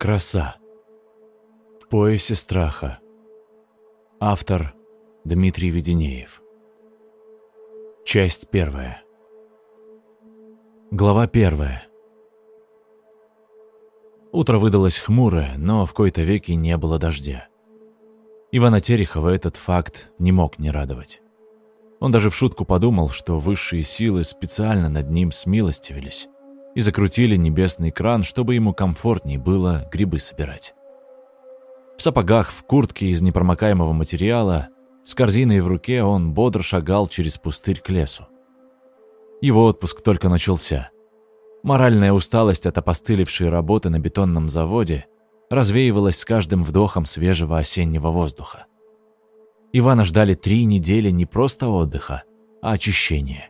Краса. В поясе страха. Автор Дмитрий Веденеев. Часть первая. Глава первая. Утро выдалось хмурое, но в кои-то веки не было дождя. Ивана Терехова этот факт не мог не радовать. Он даже в шутку подумал, что высшие силы специально над ним смилостивились и закрутили небесный кран, чтобы ему комфортнее было грибы собирать. В сапогах, в куртке из непромокаемого материала, с корзиной в руке он бодро шагал через пустырь к лесу. Его отпуск только начался. Моральная усталость от опостылевшей работы на бетонном заводе развеивалась с каждым вдохом свежего осеннего воздуха. Ивана ждали три недели не просто отдыха, а очищения –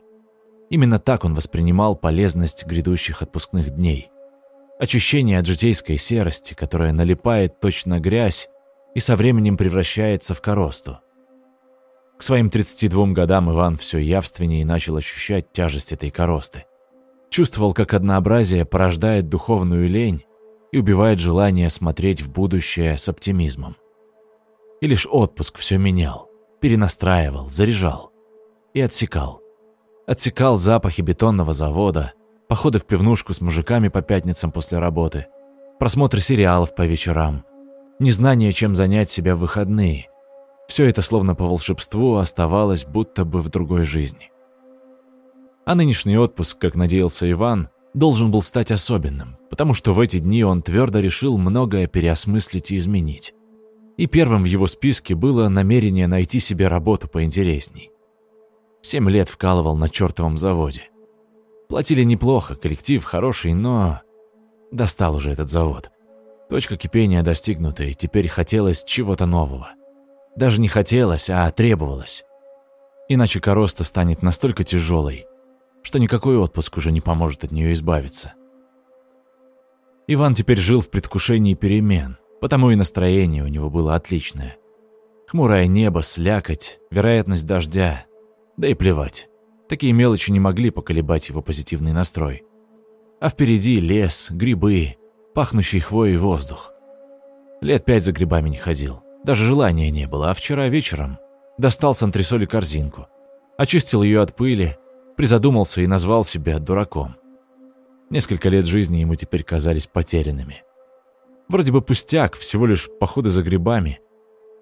Именно так он воспринимал полезность грядущих отпускных дней. Очищение от житейской серости, которая налипает точно грязь и со временем превращается в коросту. К своим 32 годам Иван все явственнее начал ощущать тяжесть этой коросты. Чувствовал, как однообразие порождает духовную лень и убивает желание смотреть в будущее с оптимизмом. И лишь отпуск все менял, перенастраивал, заряжал и отсекал. Отсекал запахи бетонного завода, походы в пивнушку с мужиками по пятницам после работы, просмотр сериалов по вечерам, незнание, чем занять себя в выходные. Все это словно по волшебству оставалось будто бы в другой жизни. А нынешний отпуск, как надеялся Иван, должен был стать особенным, потому что в эти дни он твердо решил многое переосмыслить и изменить. И первым в его списке было намерение найти себе работу поинтересней. Семь лет вкалывал на чертовом заводе. Платили неплохо, коллектив хороший, но... Достал уже этот завод. Точка кипения достигнута, и теперь хотелось чего-то нового. Даже не хотелось, а требовалось. Иначе короста станет настолько тяжелой, что никакой отпуск уже не поможет от нее избавиться. Иван теперь жил в предвкушении перемен, потому и настроение у него было отличное. Хмурое небо, слякоть, вероятность дождя, да и плевать. Такие мелочи не могли поколебать его позитивный настрой. А впереди лес, грибы, пахнущий хвоей воздух. Лет пять за грибами не ходил. Даже желания не было, а вчера вечером достал с антресоли корзинку. Очистил ее от пыли, призадумался и назвал себя дураком. Несколько лет жизни ему теперь казались потерянными. Вроде бы пустяк, всего лишь походы за грибами –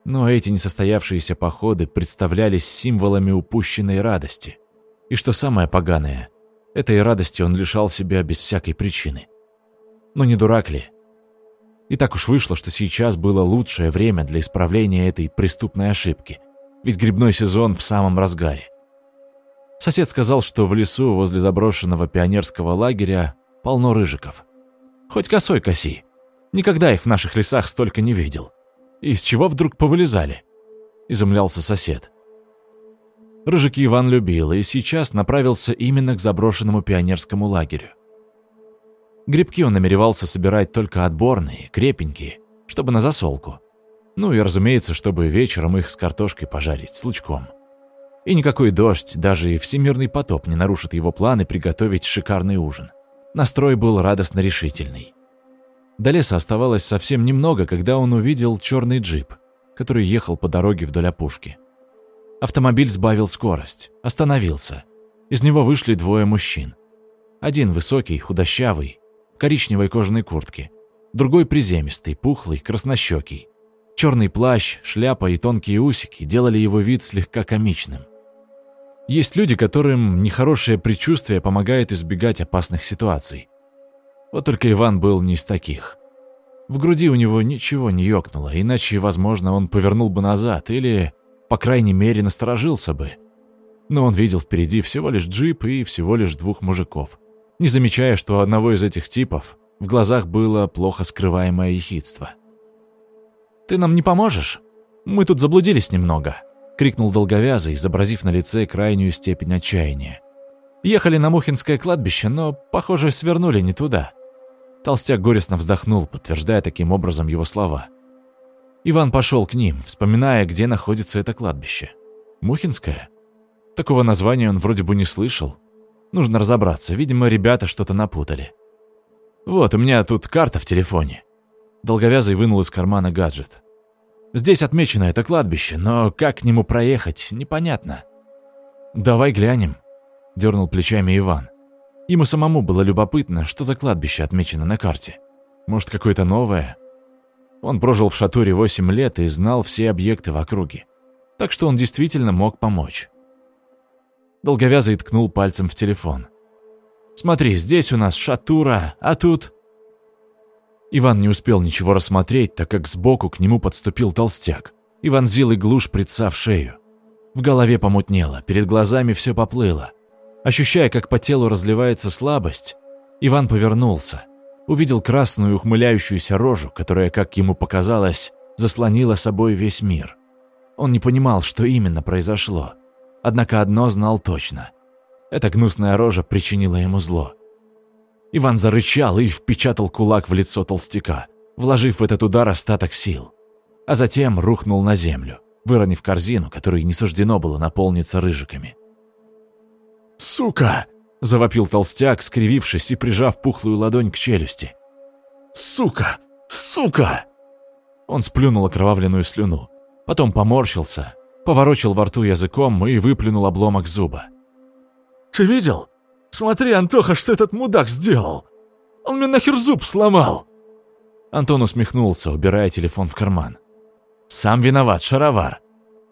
но эти несостоявшиеся походы представлялись символами упущенной радости. И что самое поганое, этой радости он лишал себя без всякой причины. Но не дурак ли? И так уж вышло, что сейчас было лучшее время для исправления этой преступной ошибки, ведь грибной сезон в самом разгаре. Сосед сказал, что в лесу возле заброшенного пионерского лагеря полно рыжиков. Хоть косой коси. Никогда их в наших лесах столько не видел. «Из чего вдруг повылезали?» – изумлялся сосед. Рыжики Иван любил и сейчас направился именно к заброшенному пионерскому лагерю. Грибки он намеревался собирать только отборные, крепенькие, чтобы на засолку. Ну и, разумеется, чтобы вечером их с картошкой пожарить, с лучком. И никакой дождь, даже и всемирный потоп не нарушит его планы приготовить шикарный ужин. Настрой был радостно решительный. До леса оставалось совсем немного, когда он увидел черный джип, который ехал по дороге вдоль опушки. Автомобиль сбавил скорость, остановился. Из него вышли двое мужчин. Один высокий, худощавый, в коричневой кожаной куртке. Другой приземистый, пухлый, краснощекий. Черный плащ, шляпа и тонкие усики делали его вид слегка комичным. Есть люди, которым нехорошее предчувствие помогает избегать опасных ситуаций. Вот только Иван был не из таких. В груди у него ничего не ёкнуло, иначе, возможно, он повернул бы назад или, по крайней мере, насторожился бы. Но он видел впереди всего лишь джип и всего лишь двух мужиков, не замечая, что у одного из этих типов в глазах было плохо скрываемое ехидство. «Ты нам не поможешь? Мы тут заблудились немного», — крикнул долговязый, изобразив на лице крайнюю степень отчаяния. «Ехали на Мухинское кладбище, но, похоже, свернули не туда». Толстяк горестно вздохнул, подтверждая таким образом его слова. Иван пошел к ним, вспоминая, где находится это кладбище. Мухинское? Такого названия он вроде бы не слышал. Нужно разобраться, видимо, ребята что-то напутали. Вот, у меня тут карта в телефоне. Долговязый вынул из кармана гаджет. «Здесь отмечено это кладбище, но как к нему проехать, непонятно». «Давай глянем», — дернул плечами Иван. Ему самому было любопытно, что за кладбище отмечено на карте. Может, какое-то новое? Он прожил в Шатуре 8 лет и знал все объекты в округе. Так что он действительно мог помочь. Долговязый ткнул пальцем в телефон. «Смотри, здесь у нас Шатура, а тут...» Иван не успел ничего рассмотреть, так как сбоку к нему подступил толстяк и вонзил иглу шприца в шею. В голове помутнело, перед глазами все поплыло. Ощущая, как по телу разливается слабость, Иван повернулся, увидел красную ухмыляющуюся рожу, которая, как ему показалось, заслонила собой весь мир. Он не понимал, что именно произошло, однако одно знал точно. Эта гнусная рожа причинила ему зло. Иван зарычал и впечатал кулак в лицо толстяка, вложив в этот удар остаток сил, а затем рухнул на землю, выронив корзину, которой не суждено было наполниться рыжиками. «Сука!» – завопил толстяк, скривившись и прижав пухлую ладонь к челюсти. «Сука! Сука!» Он сплюнул окровавленную слюну, потом поморщился, поворочил во рту языком и выплюнул обломок зуба. «Ты видел? Смотри, Антоха, что этот мудак сделал! Он мне нахер зуб сломал!» Антон усмехнулся, убирая телефон в карман. «Сам виноват, шаровар.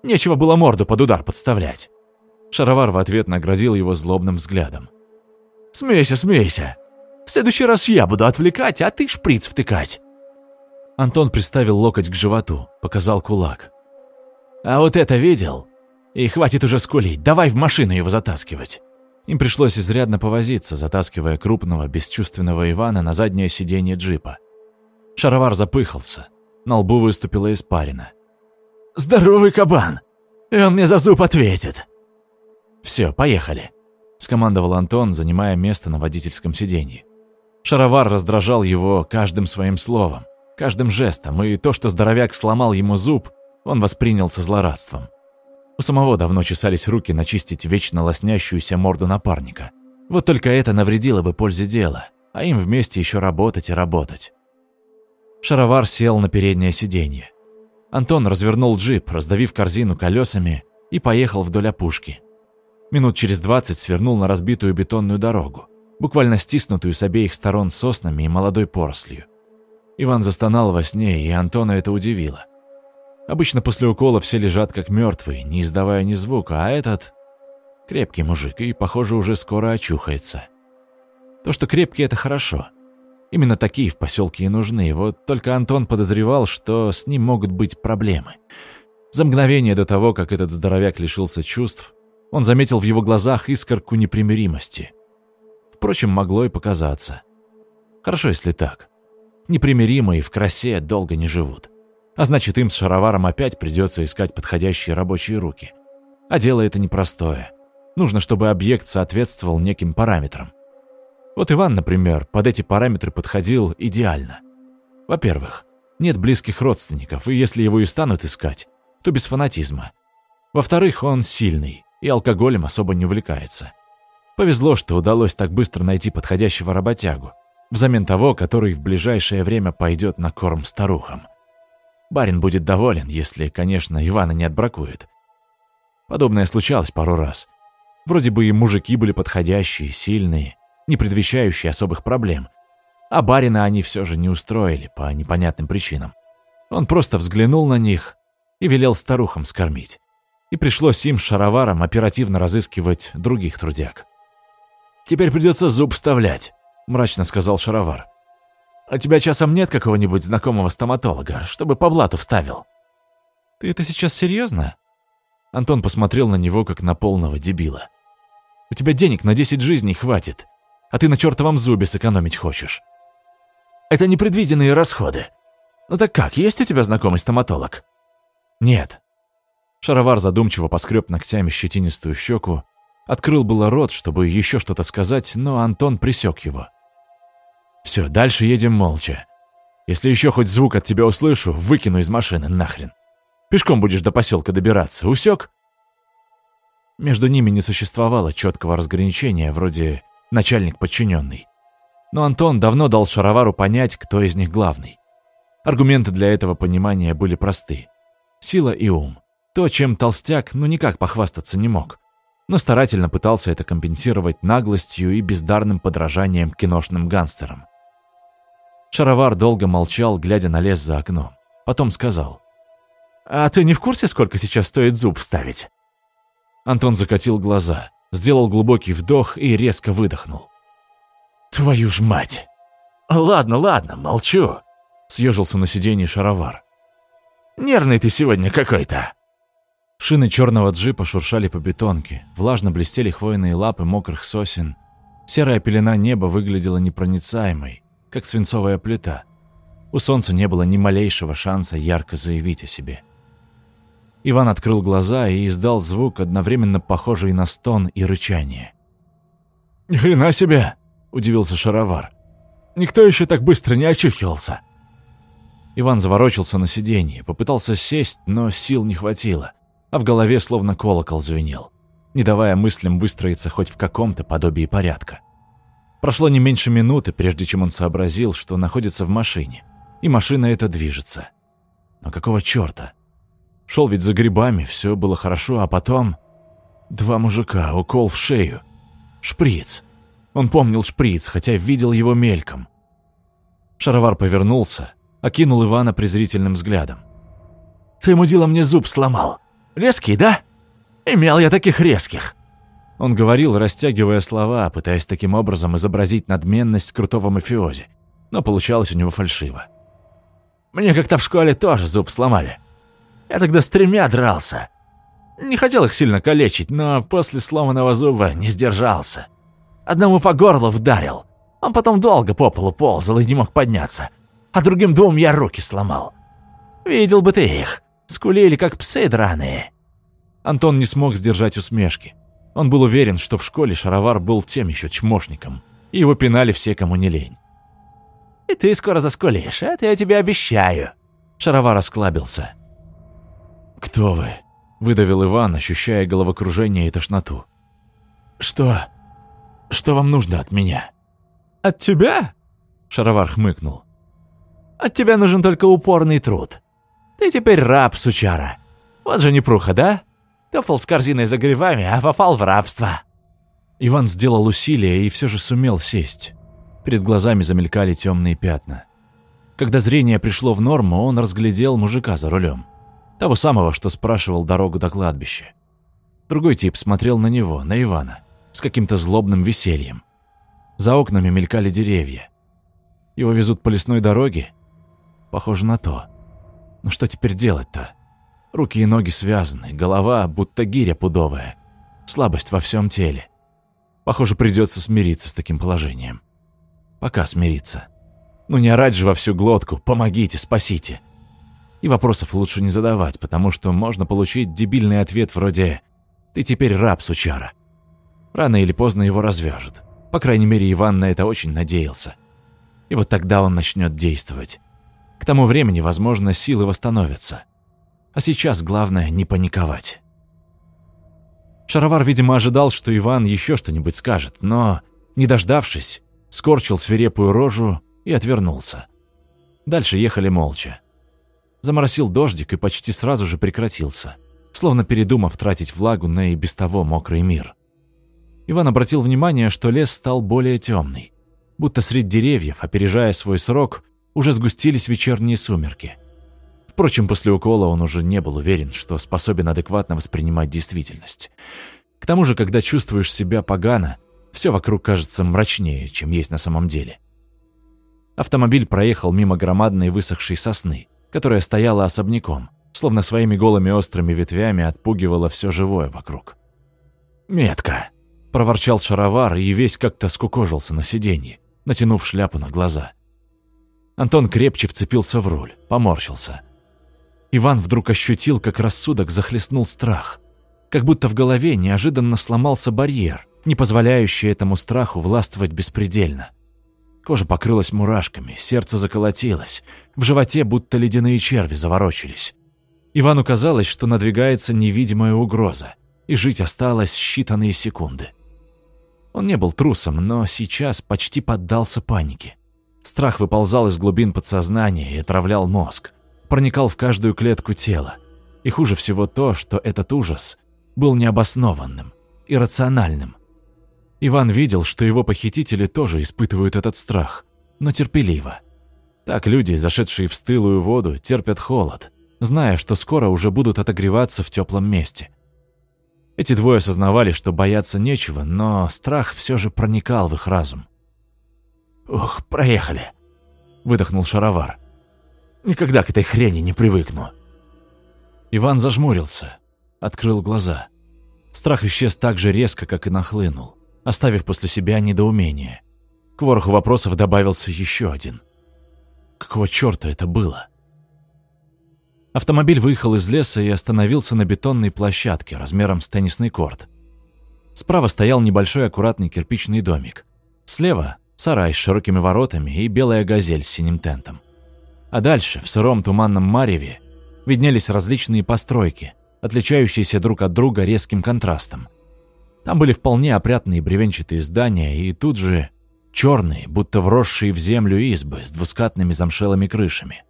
Нечего было морду под удар подставлять». Шаровар в ответ наградил его злобным взглядом. «Смейся, смейся. В следующий раз я буду отвлекать, а ты шприц втыкать». Антон приставил локоть к животу, показал кулак. «А вот это видел? И хватит уже скулить, давай в машину его затаскивать». Им пришлось изрядно повозиться, затаскивая крупного, бесчувственного Ивана на заднее сиденье джипа. Шаровар запыхался, на лбу выступила испарина. «Здоровый кабан! И он мне за зуб ответит!» «Все, поехали», — скомандовал Антон, занимая место на водительском сиденье. Шаровар раздражал его каждым своим словом, каждым жестом, и то, что здоровяк сломал ему зуб, он воспринял со злорадством. У самого давно чесались руки начистить вечно лоснящуюся морду напарника. Вот только это навредило бы пользе дела, а им вместе еще работать и работать. Шаровар сел на переднее сиденье. Антон развернул джип, раздавив корзину колесами, и поехал вдоль опушки. Минут через двадцать свернул на разбитую бетонную дорогу, буквально стиснутую с обеих сторон соснами и молодой порослью. Иван застонал во сне, и Антона это удивило. Обычно после укола все лежат как мертвые, не издавая ни звука, а этот – крепкий мужик и, похоже, уже скоро очухается. То, что крепкий – это хорошо. Именно такие в поселке и нужны, вот только Антон подозревал, что с ним могут быть проблемы. За мгновение до того, как этот здоровяк лишился чувств, он заметил в его глазах искорку непримиримости. Впрочем, могло и показаться. Хорошо, если так. Непримиримые в красе долго не живут. А значит, им с шароваром опять придется искать подходящие рабочие руки. А дело это непростое. Нужно, чтобы объект соответствовал неким параметрам. Вот Иван, например, под эти параметры подходил идеально. Во-первых, нет близких родственников, и если его и станут искать, то без фанатизма. Во-вторых, он сильный, и алкоголем особо не увлекается. Повезло, что удалось так быстро найти подходящего работягу, взамен того, который в ближайшее время пойдет на корм старухам. Барин будет доволен, если, конечно, Ивана не отбракует. Подобное случалось пару раз. Вроде бы и мужики были подходящие, сильные, не предвещающие особых проблем. А барина они все же не устроили по непонятным причинам. Он просто взглянул на них и велел старухам скормить и пришлось им с шароваром оперативно разыскивать других трудяг. «Теперь придется зуб вставлять», – мрачно сказал шаровар. «А «У тебя часом нет какого-нибудь знакомого стоматолога, чтобы по блату вставил?» «Ты это сейчас серьезно?» Антон посмотрел на него, как на полного дебила. «У тебя денег на 10 жизней хватит, а ты на чертовом зубе сэкономить хочешь». «Это непредвиденные расходы. Ну так как, есть у тебя знакомый стоматолог?» «Нет», Шаровар задумчиво поскреб ногтями щетинистую щеку, открыл было рот, чтобы еще что-то сказать, но Антон присек его. «Все, дальше едем молча. Если еще хоть звук от тебя услышу, выкину из машины нахрен. Пешком будешь до поселка добираться, усек?» Между ними не существовало четкого разграничения, вроде начальник-подчиненный. Но Антон давно дал Шаровару понять, кто из них главный. Аргументы для этого понимания были просты. Сила и ум. То, чем толстяк ну никак похвастаться не мог. Но старательно пытался это компенсировать наглостью и бездарным подражанием киношным гангстерам. Шаровар долго молчал, глядя на лес за окном. Потом сказал. «А ты не в курсе, сколько сейчас стоит зуб вставить?» Антон закатил глаза, сделал глубокий вдох и резко выдохнул. «Твою ж мать!» «Ладно, ладно, молчу», — съежился на сиденье шаровар. «Нервный ты сегодня какой-то». Шины черного джипа шуршали по бетонке, влажно блестели хвойные лапы мокрых сосен. Серая пелена неба выглядела непроницаемой, как свинцовая плита. У солнца не было ни малейшего шанса ярко заявить о себе. Иван открыл глаза и издал звук, одновременно похожий на стон и рычание. «Ни хрена себе!» – удивился Шаровар. «Никто еще так быстро не очухивался!» Иван заворочился на сиденье, попытался сесть, но сил не хватило, а в голове словно колокол звенел, не давая мыслям выстроиться хоть в каком-то подобии порядка. Прошло не меньше минуты, прежде чем он сообразил, что находится в машине, и машина эта движется. Но какого чёрта? Шел ведь за грибами, все было хорошо, а потом... Два мужика, укол в шею. Шприц. Он помнил шприц, хотя видел его мельком. Шаровар повернулся, окинул Ивана презрительным взглядом. «Ты, мудила, мне зуб сломал. Резкий, да? Имел я таких резких». Он говорил, растягивая слова, пытаясь таким образом изобразить надменность крутого мафиози. Но получалось у него фальшиво. «Мне как-то в школе тоже зуб сломали. Я тогда с тремя дрался. Не хотел их сильно калечить, но после сломанного зуба не сдержался. Одному по горлу вдарил. Он потом долго по полу ползал и не мог подняться. А другим двум я руки сломал. Видел бы ты их. Скулили, как псы драные. Антон не смог сдержать усмешки. Он был уверен, что в школе Шаровар был тем еще чмошником. И его пинали все, кому не лень. «И ты скоро заскулишь, это я тебе обещаю». Шаровар осклабился. «Кто вы?» – выдавил Иван, ощущая головокружение и тошноту. «Что? Что вам нужно от меня?» «От тебя?» – Шаровар хмыкнул. «От тебя нужен только упорный труд. Ты теперь раб, сучара. Вот же непруха, да? Топал с корзиной за грибами, а попал в рабство». Иван сделал усилие и все же сумел сесть. Перед глазами замелькали темные пятна. Когда зрение пришло в норму, он разглядел мужика за рулем. Того самого, что спрашивал дорогу до кладбища. Другой тип смотрел на него, на Ивана, с каким-то злобным весельем. За окнами мелькали деревья. Его везут по лесной дороге? Похоже на то. Но что теперь делать-то? Руки и ноги связаны, голова будто гиря пудовая. Слабость во всем теле. Похоже, придется смириться с таким положением. Пока смириться. Ну не орать же во всю глотку «помогите, спасите». И вопросов лучше не задавать, потому что можно получить дебильный ответ вроде «Ты теперь раб, сучара». Рано или поздно его развяжут. По крайней мере, Иван на это очень надеялся. И вот тогда он начнет действовать. К тому времени, возможно, силы восстановятся. А сейчас главное не паниковать. Шаровар, видимо, ожидал, что Иван еще что-нибудь скажет, но, не дождавшись, скорчил свирепую рожу и отвернулся. Дальше ехали молча. Заморосил дождик и почти сразу же прекратился, словно передумав тратить влагу на и без того мокрый мир. Иван обратил внимание, что лес стал более темный, будто среди деревьев, опережая свой срок, уже сгустились вечерние сумерки. Впрочем, после укола он уже не был уверен, что способен адекватно воспринимать действительность. К тому же, когда чувствуешь себя погано, все вокруг кажется мрачнее, чем есть на самом деле. Автомобиль проехал мимо громадной высохшей сосны, которая стояла особняком, словно своими голыми острыми ветвями отпугивала все живое вокруг. «Метка!» – проворчал шаровар и весь как-то скукожился на сиденье, натянув шляпу на глаза. Антон крепче вцепился в руль, поморщился. Иван вдруг ощутил, как рассудок захлестнул страх. Как будто в голове неожиданно сломался барьер, не позволяющий этому страху властвовать беспредельно. Кожа покрылась мурашками, сердце заколотилось, в животе будто ледяные черви заворочились. Ивану казалось, что надвигается невидимая угроза, и жить осталось считанные секунды. Он не был трусом, но сейчас почти поддался панике. Страх выползал из глубин подсознания и отравлял мозг, проникал в каждую клетку тела. И хуже всего то, что этот ужас был необоснованным, иррациональным. Иван видел, что его похитители тоже испытывают этот страх, но терпеливо. Так люди, зашедшие в стылую воду, терпят холод, зная, что скоро уже будут отогреваться в теплом месте. Эти двое осознавали, что бояться нечего, но страх все же проникал в их разум. «Ух, проехали!» – выдохнул шаровар. «Никогда к этой хрени не привыкну!» Иван зажмурился, открыл глаза. Страх исчез так же резко, как и нахлынул, оставив после себя недоумение. К вороху вопросов добавился еще один. Какого черта это было? Автомобиль выехал из леса и остановился на бетонной площадке размером с теннисный корт. Справа стоял небольшой аккуратный кирпичный домик. Слева – сарай с широкими воротами и белая газель с синим тентом. А дальше, в сыром туманном мареве, виднелись различные постройки, отличающиеся друг от друга резким контрастом. Там были вполне опрятные бревенчатые здания и тут же черные, будто вросшие в землю избы с двускатными замшелыми крышами.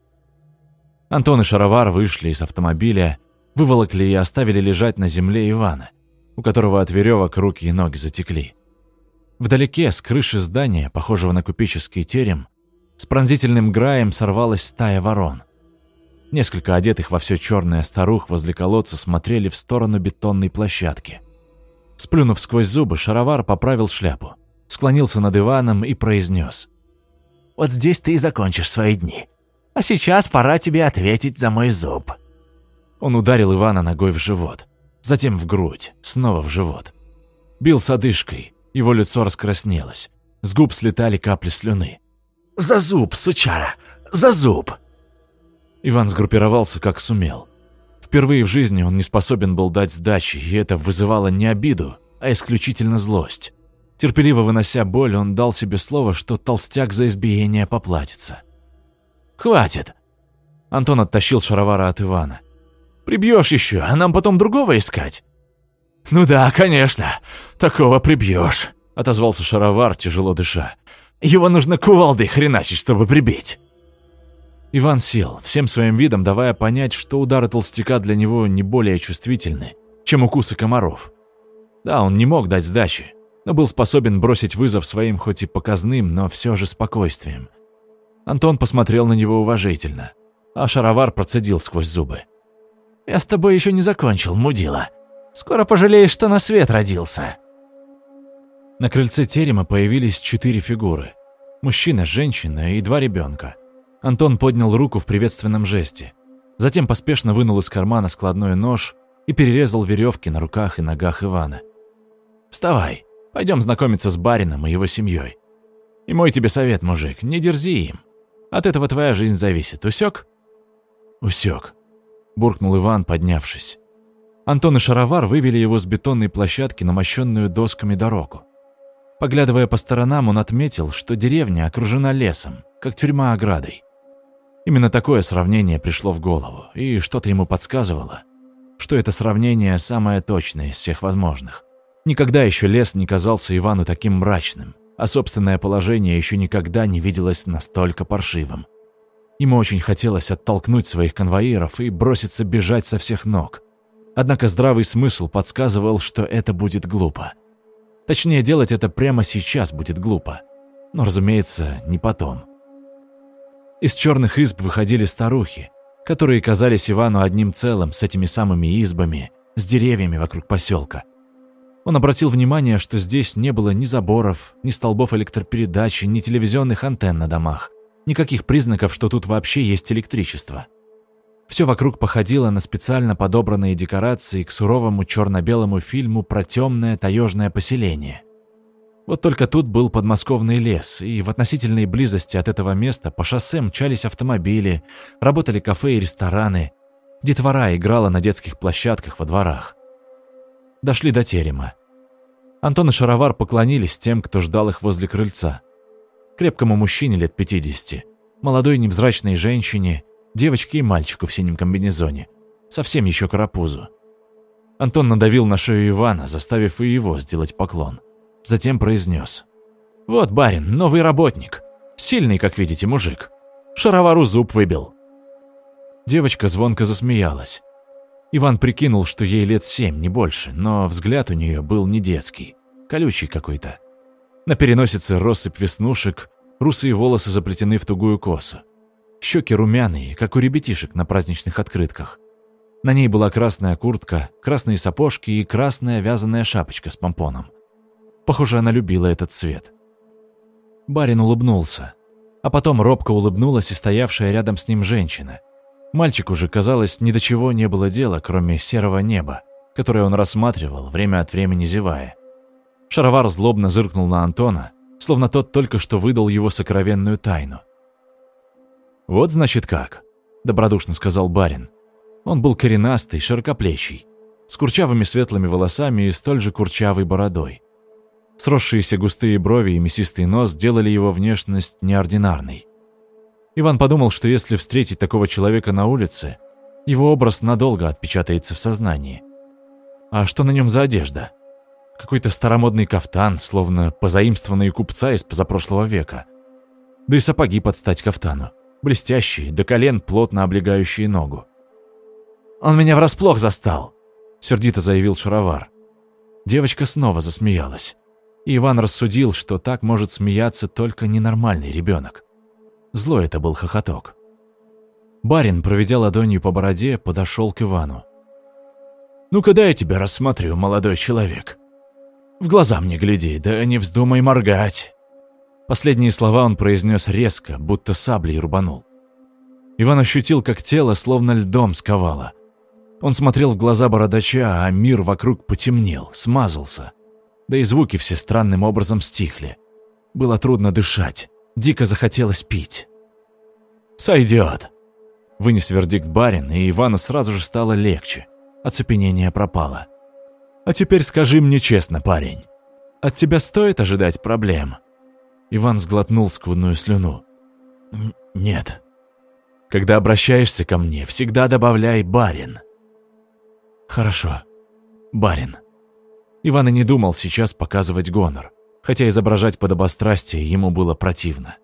Антон и Шаровар вышли из автомобиля, выволокли и оставили лежать на земле Ивана, у которого от веревок руки и ноги затекли. Вдалеке, с крыши здания, похожего на купеческий терем, с пронзительным граем сорвалась стая ворон. Несколько одетых во все черное старух возле колодца смотрели в сторону бетонной площадки. Сплюнув сквозь зубы, Шаровар поправил шляпу, склонился над Иваном и произнес. «Вот здесь ты и закончишь свои дни. А сейчас пора тебе ответить за мой зуб». Он ударил Ивана ногой в живот, затем в грудь, снова в живот. Бил с одышкой, его лицо раскраснелось, с губ слетали капли слюны. «За зуб, сучара! За зуб!» Иван сгруппировался как сумел. Впервые в жизни он не способен был дать сдачи, и это вызывало не обиду, а исключительно злость. Терпеливо вынося боль, он дал себе слово, что толстяк за избиение поплатится. «Хватит!» Антон оттащил шаровара от Ивана. «Прибьешь еще, а нам потом другого искать?» «Ну да, конечно, такого прибьешь», — отозвался шаровар, тяжело дыша. «Его нужно кувалдой хреначить, чтобы прибить». Иван сел, всем своим видом давая понять, что удары толстяка для него не более чувствительны, чем укусы комаров. Да, он не мог дать сдачи, но был способен бросить вызов своим хоть и показным, но все же спокойствием. Антон посмотрел на него уважительно, а шаровар процедил сквозь зубы. «Я с тобой еще не закончил, мудила. Скоро пожалеешь, что на свет родился». На крыльце терема появились четыре фигуры. Мужчина, женщина и два ребенка. Антон поднял руку в приветственном жесте. Затем поспешно вынул из кармана складной нож и перерезал веревки на руках и ногах Ивана. «Вставай, пойдем знакомиться с барином и его семьей. И мой тебе совет, мужик, не дерзи им. От этого твоя жизнь зависит. Усек? Усек. Буркнул Иван, поднявшись. Антон и Шаровар вывели его с бетонной площадки на мощенную досками дорогу. Поглядывая по сторонам, он отметил, что деревня окружена лесом, как тюрьма оградой. Именно такое сравнение пришло в голову, и что-то ему подсказывало, что это сравнение самое точное из всех возможных. Никогда еще лес не казался Ивану таким мрачным, а собственное положение еще никогда не виделось настолько паршивым. Ему очень хотелось оттолкнуть своих конвоиров и броситься бежать со всех ног. Однако здравый смысл подсказывал, что это будет глупо. Точнее, делать это прямо сейчас будет глупо. Но, разумеется, не потом. Из черных изб выходили старухи, которые казались Ивану одним целым с этими самыми избами, с деревьями вокруг поселка – он обратил внимание, что здесь не было ни заборов, ни столбов электропередачи, ни телевизионных антенн на домах. Никаких признаков, что тут вообще есть электричество. Все вокруг походило на специально подобранные декорации к суровому черно-белому фильму про темное таежное поселение. Вот только тут был подмосковный лес, и в относительной близости от этого места по шоссе мчались автомобили, работали кафе и рестораны. Детвора играла на детских площадках во дворах. Дошли до терема. Антон и Шаровар поклонились тем, кто ждал их возле крыльца. Крепкому мужчине лет 50, молодой невзрачной женщине, девочке и мальчику в синем комбинезоне, совсем еще карапузу. Антон надавил на шею Ивана, заставив и его сделать поклон. Затем произнес. «Вот, барин, новый работник. Сильный, как видите, мужик. Шаровару зуб выбил». Девочка звонко засмеялась. Иван прикинул, что ей лет семь, не больше, но взгляд у нее был не детский, колючий какой-то. На переносице россыпь веснушек, русые волосы заплетены в тугую косу. Щеки румяные, как у ребятишек на праздничных открытках. На ней была красная куртка, красные сапожки и красная вязаная шапочка с помпоном. Похоже, она любила этот цвет. Барин улыбнулся, а потом робко улыбнулась и стоявшая рядом с ним женщина. Мальчику же, казалось, ни до чего не было дела, кроме серого неба, которое он рассматривал, время от времени зевая. Шаровар злобно зыркнул на Антона, словно тот только что выдал его сокровенную тайну. «Вот значит как», — добродушно сказал барин. Он был коренастый, широкоплечий, с курчавыми светлыми волосами и столь же курчавой бородой. Сросшиеся густые брови и мясистый нос делали его внешность неординарной. Иван подумал, что если встретить такого человека на улице, его образ надолго отпечатается в сознании. А что на нем за одежда? Какой-то старомодный кафтан, словно позаимствованный купца из позапрошлого века. Да и сапоги под стать кафтану блестящие, до колен плотно облегающие ногу. «Он меня врасплох застал», — сердито заявил Шаровар. Девочка снова засмеялась. И Иван рассудил, что так может смеяться только ненормальный ребенок. Злой это был хохоток. Барин, проведя ладонью по бороде, подошел к Ивану. «Ну-ка дай я тебя рассмотрю, молодой человек. В глаза мне гляди, да не вздумай моргать». Последние слова он произнес резко, будто саблей рубанул. Иван ощутил, как тело словно льдом сковало. Он смотрел в глаза бородача, а мир вокруг потемнел, смазался. Да и звуки все странным образом стихли. Было трудно дышать, дико захотелось пить. «Сойдет», — вынес вердикт барин, и Ивану сразу же стало легче. Оцепенение пропало. «А теперь скажи мне честно, парень, от тебя стоит ожидать проблем?» Иван сглотнул скудную слюну. «Нет. Когда обращаешься ко мне, всегда добавляй «барин». «Хорошо. Барин». Иван и не думал сейчас показывать гонор, хотя изображать подобострастие ему было противно.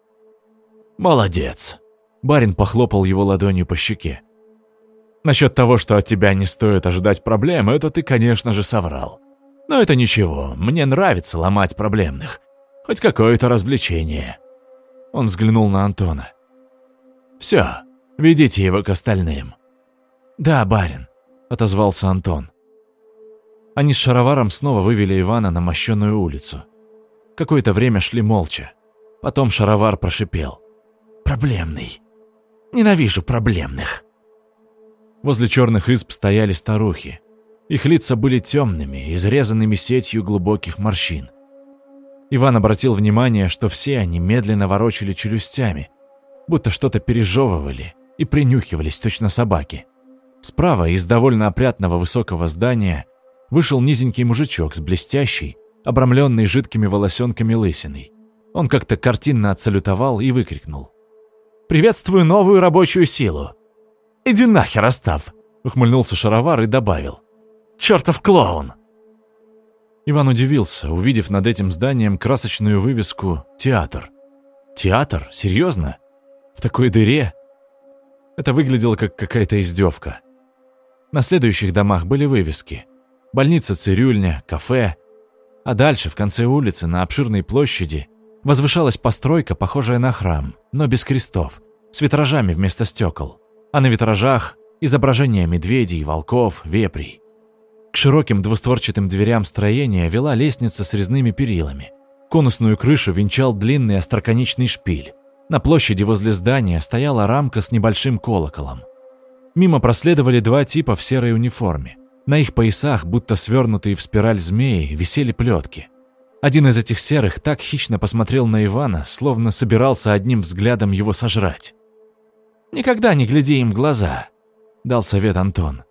«Молодец!» Барин похлопал его ладонью по щеке. «Насчет того, что от тебя не стоит ожидать проблем, это ты, конечно же, соврал. Но это ничего, мне нравится ломать проблемных. Хоть какое-то развлечение». Он взглянул на Антона. «Все, ведите его к остальным». «Да, барин», — отозвался Антон. Они с шароваром снова вывели Ивана на мощенную улицу. Какое-то время шли молча. Потом шаровар прошипел. «Проблемный. Ненавижу проблемных». Возле черных изб стояли старухи. Их лица были темными, изрезанными сетью глубоких морщин. Иван обратил внимание, что все они медленно ворочали челюстями, будто что-то пережевывали и принюхивались точно собаки. Справа из довольно опрятного высокого здания вышел низенький мужичок с блестящей, обрамленной жидкими волосенками лысиной. Он как-то картинно отсалютовал и выкрикнул. «Приветствую новую рабочую силу!» «Иди нахер, Остав!» — ухмыльнулся шаровар и добавил. «Чертов клоун!» Иван удивился, увидев над этим зданием красочную вывеску «Театр». «Театр? Серьезно? В такой дыре?» Это выглядело как какая-то издевка. На следующих домах были вывески. Больница-цирюльня, кафе. А дальше, в конце улицы, на обширной площади, возвышалась постройка, похожая на храм, но без крестов, с витражами вместо стекол. А на витражах – изображения медведей, волков, вепрей. К широким двустворчатым дверям строения вела лестница с резными перилами. Конусную крышу венчал длинный остроконечный шпиль. На площади возле здания стояла рамка с небольшим колоколом. Мимо проследовали два типа в серой униформе. На их поясах, будто свернутые в спираль змеи, висели плетки. Один из этих серых так хищно посмотрел на Ивана, словно собирался одним взглядом его сожрать. «Никогда не гляди им в глаза», — дал совет Антон.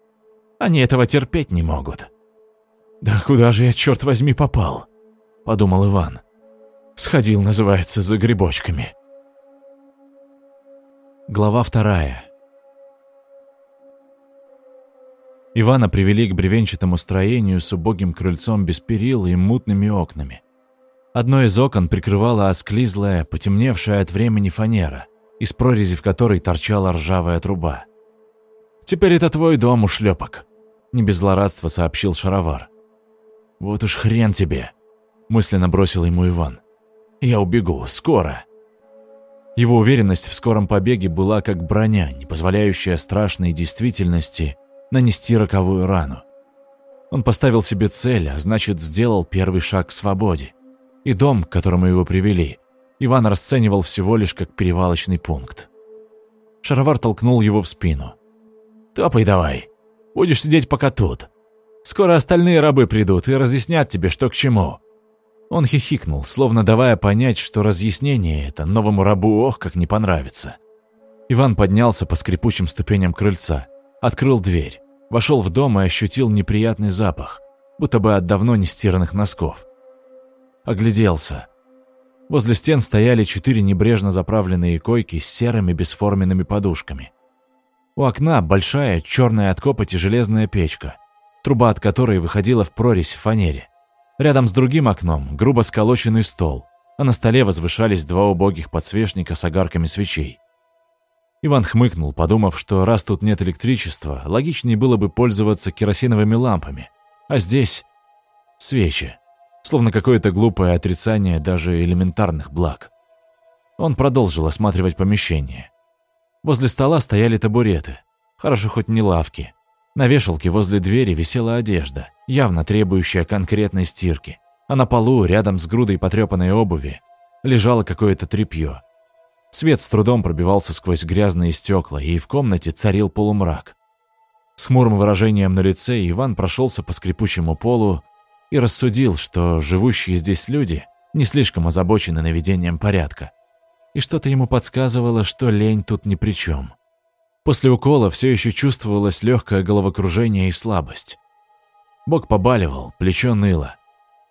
Они этого терпеть не могут. «Да куда же я, черт возьми, попал?» – подумал Иван. «Сходил, называется, за грибочками». Глава вторая. Ивана привели к бревенчатому строению с убогим крыльцом без перил и мутными окнами. Одно из окон прикрывала осклизлая, потемневшая от времени фанера, из прорези в которой торчала ржавая труба. «Теперь это твой дом, ушлепок», — не без злорадства сообщил Шаровар. «Вот уж хрен тебе», — мысленно бросил ему Иван. «Я убегу, скоро». Его уверенность в скором побеге была как броня, не позволяющая страшной действительности нанести роковую рану. Он поставил себе цель, а значит, сделал первый шаг к свободе. И дом, к которому его привели, Иван расценивал всего лишь как перевалочный пункт. Шаровар толкнул его в спину. «Топай давай. Будешь сидеть пока тут. Скоро остальные рабы придут и разъяснят тебе, что к чему». Он хихикнул, словно давая понять, что разъяснение это новому рабу ох как не понравится. Иван поднялся по скрипучим ступеням крыльца, открыл дверь, вошел в дом и ощутил неприятный запах, будто бы от давно не стиранных носков. Огляделся. Возле стен стояли четыре небрежно заправленные койки с серыми бесформенными подушками. У окна большая, черная от копоти железная печка, труба от которой выходила в прорезь в фанере. Рядом с другим окном грубо сколоченный стол, а на столе возвышались два убогих подсвечника с огарками свечей. Иван хмыкнул, подумав, что раз тут нет электричества, логичнее было бы пользоваться керосиновыми лампами. А здесь свечи, словно какое-то глупое отрицание даже элементарных благ. Он продолжил осматривать помещение. Возле стола стояли табуреты. Хорошо хоть не лавки. На вешалке возле двери висела одежда, явно требующая конкретной стирки. А на полу, рядом с грудой потрепанной обуви, лежало какое-то тряпье. Свет с трудом пробивался сквозь грязные стекла, и в комнате царил полумрак. С хмурым выражением на лице Иван прошелся по скрипучему полу и рассудил, что живущие здесь люди не слишком озабочены наведением порядка и что-то ему подсказывало, что лень тут ни при чем. После укола все еще чувствовалось легкое головокружение и слабость. Бок побаливал, плечо ныло.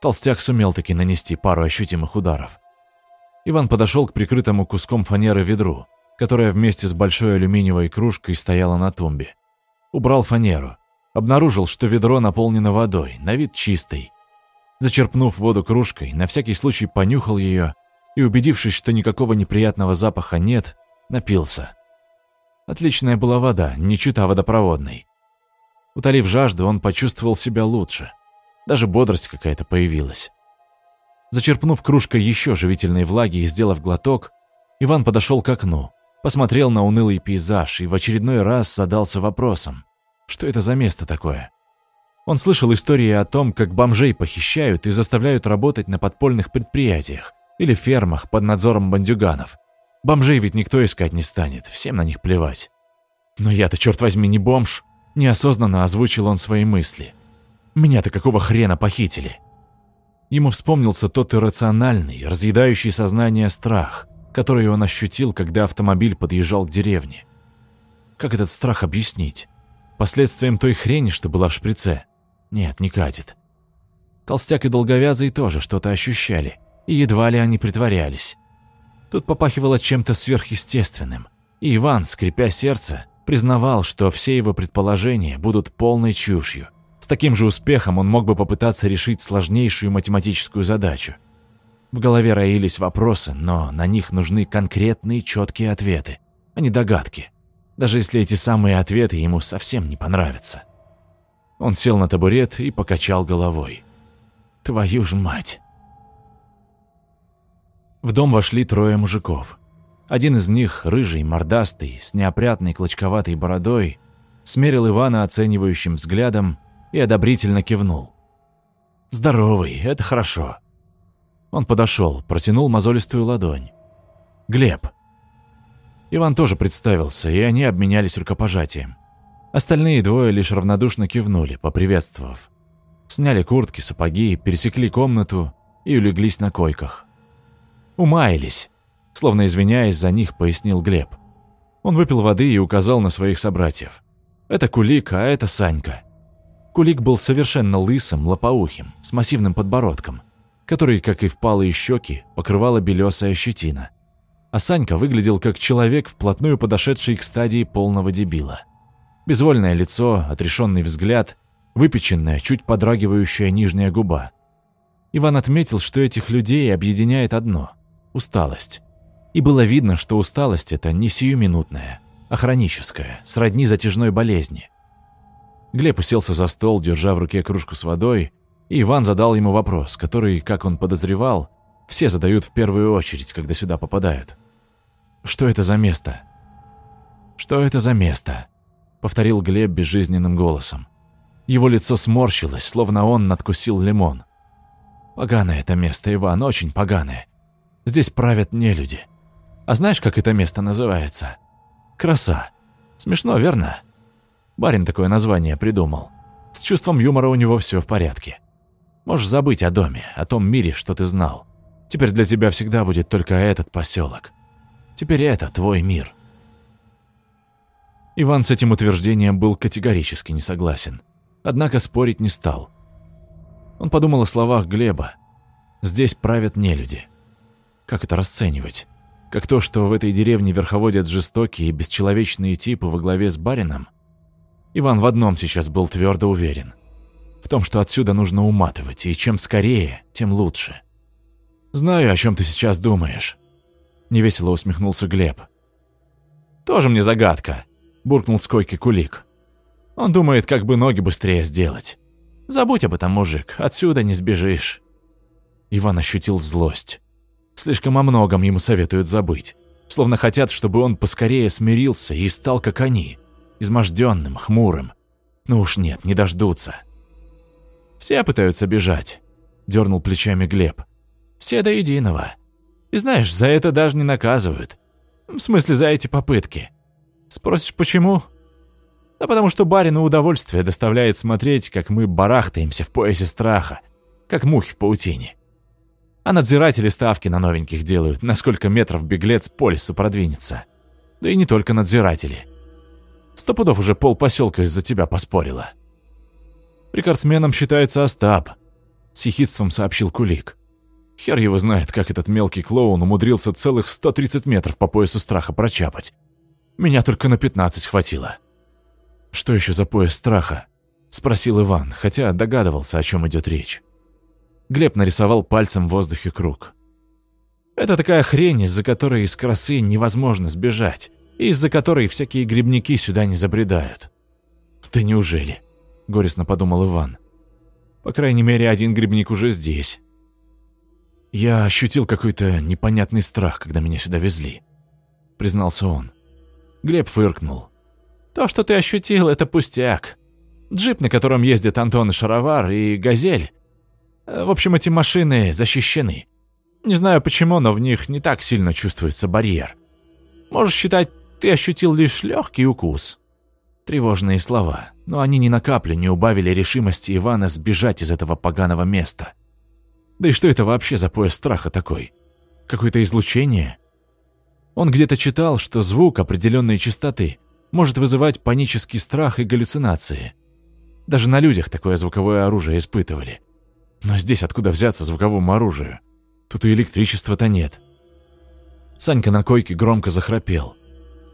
Толстяк сумел таки нанести пару ощутимых ударов. Иван подошел к прикрытому куском фанеры ведру, которое вместе с большой алюминиевой кружкой стояло на тумбе. Убрал фанеру. Обнаружил, что ведро наполнено водой, на вид чистой. Зачерпнув воду кружкой, на всякий случай понюхал ее и, убедившись, что никакого неприятного запаха нет, напился. Отличная была вода, не чита водопроводной. Утолив жажду, он почувствовал себя лучше. Даже бодрость какая-то появилась. Зачерпнув кружкой еще живительной влаги и сделав глоток, Иван подошел к окну, посмотрел на унылый пейзаж и в очередной раз задался вопросом, что это за место такое. Он слышал истории о том, как бомжей похищают и заставляют работать на подпольных предприятиях, или фермах под надзором бандюганов. Бомжей ведь никто искать не станет, всем на них плевать. Но я-то, черт возьми, не бомж. Неосознанно озвучил он свои мысли. Меня-то какого хрена похитили? Ему вспомнился тот иррациональный, разъедающий сознание страх, который он ощутил, когда автомобиль подъезжал к деревне. Как этот страх объяснить? Последствием той хрени, что была в шприце? Нет, не катит. Толстяк и долговязый тоже что-то ощущали – и едва ли они притворялись. Тут попахивало чем-то сверхъестественным, и Иван, скрипя сердце, признавал, что все его предположения будут полной чушью. С таким же успехом он мог бы попытаться решить сложнейшую математическую задачу. В голове роились вопросы, но на них нужны конкретные четкие ответы, а не догадки, даже если эти самые ответы ему совсем не понравятся. Он сел на табурет и покачал головой. «Твою ж мать!» В дом вошли трое мужиков. Один из них, рыжий, мордастый, с неопрятной клочковатой бородой, смерил Ивана оценивающим взглядом и одобрительно кивнул. «Здоровый, это хорошо». Он подошел, протянул мозолистую ладонь. «Глеб». Иван тоже представился, и они обменялись рукопожатием. Остальные двое лишь равнодушно кивнули, поприветствовав. Сняли куртки, сапоги, пересекли комнату и улеглись на койках. Умаялись. Словно извиняясь за них, пояснил Глеб. Он выпил воды и указал на своих собратьев. Это Кулик, а это Санька. Кулик был совершенно лысым, лопоухим, с массивным подбородком, который, как и впалые щеки, покрывала белесая щетина. А Санька выглядел как человек, вплотную подошедший к стадии полного дебила. Безвольное лицо, отрешенный взгляд, выпеченная, чуть подрагивающая нижняя губа. Иван отметил, что этих людей объединяет одно – усталость. И было видно, что усталость эта не сиюминутная, а хроническая, сродни затяжной болезни. Глеб уселся за стол, держа в руке кружку с водой, и Иван задал ему вопрос, который, как он подозревал, все задают в первую очередь, когда сюда попадают. «Что это за место?» «Что это за место?» — повторил Глеб безжизненным голосом. Его лицо сморщилось, словно он надкусил лимон. «Поганое это место, Иван, очень поганое. Здесь правят нелюди. А знаешь, как это место называется? Краса. Смешно, верно?» Барин такое название придумал. С чувством юмора у него все в порядке. Можешь забыть о доме, о том мире, что ты знал. Теперь для тебя всегда будет только этот поселок. Теперь это твой мир. Иван с этим утверждением был категорически не согласен. Однако спорить не стал. Он подумал о словах Глеба. «Здесь правят нелюди». Как это расценивать? Как то, что в этой деревне верховодят жестокие и бесчеловечные типы во главе с барином – Иван в одном сейчас был твердо уверен. В том, что отсюда нужно уматывать, и чем скорее, тем лучше. «Знаю, о чем ты сейчас думаешь», — невесело усмехнулся Глеб. «Тоже мне загадка», — буркнул с койки Кулик. «Он думает, как бы ноги быстрее сделать. Забудь об этом, мужик, отсюда не сбежишь». Иван ощутил злость. Слишком о многом ему советуют забыть. Словно хотят, чтобы он поскорее смирился и стал как они изможденным, хмурым. Ну уж нет, не дождутся. Все пытаются бежать, дернул плечами Глеб. Все до единого. И знаешь, за это даже не наказывают. В смысле, за эти попытки. Спросишь, почему? Да потому что барину удовольствие доставляет смотреть, как мы барахтаемся в поясе страха, как мухи в паутине. А надзиратели ставки на новеньких делают, на сколько метров беглец по лесу продвинется. Да и не только надзиратели. Сто пудов уже пол поселка из-за тебя поспорило. Рекордсменом считается Остап, с ехидством сообщил Кулик. Хер его знает, как этот мелкий клоун умудрился целых 130 метров по поясу страха прочапать. Меня только на 15 хватило. Что еще за пояс страха? Спросил Иван, хотя догадывался, о чем идет речь. Глеб нарисовал пальцем в воздухе круг. Это такая хрень, из-за которой из красы невозможно сбежать из-за которой всякие грибники сюда не забредают. «Да неужели?» – горестно подумал Иван. «По крайней мере, один грибник уже здесь». «Я ощутил какой-то непонятный страх, когда меня сюда везли», – признался он. Глеб фыркнул. «То, что ты ощутил, это пустяк. Джип, на котором ездят Антон и Шаровар, и Газель. В общем, эти машины защищены. Не знаю почему, но в них не так сильно чувствуется барьер. Можешь считать ты ощутил лишь легкий укус. Тревожные слова, но они ни на каплю не убавили решимости Ивана сбежать из этого поганого места. Да и что это вообще за пояс страха такой? Какое-то излучение? Он где-то читал, что звук определенной частоты может вызывать панический страх и галлюцинации. Даже на людях такое звуковое оружие испытывали. Но здесь откуда взяться звуковому оружию? Тут и электричества-то нет. Санька на койке громко захрапел.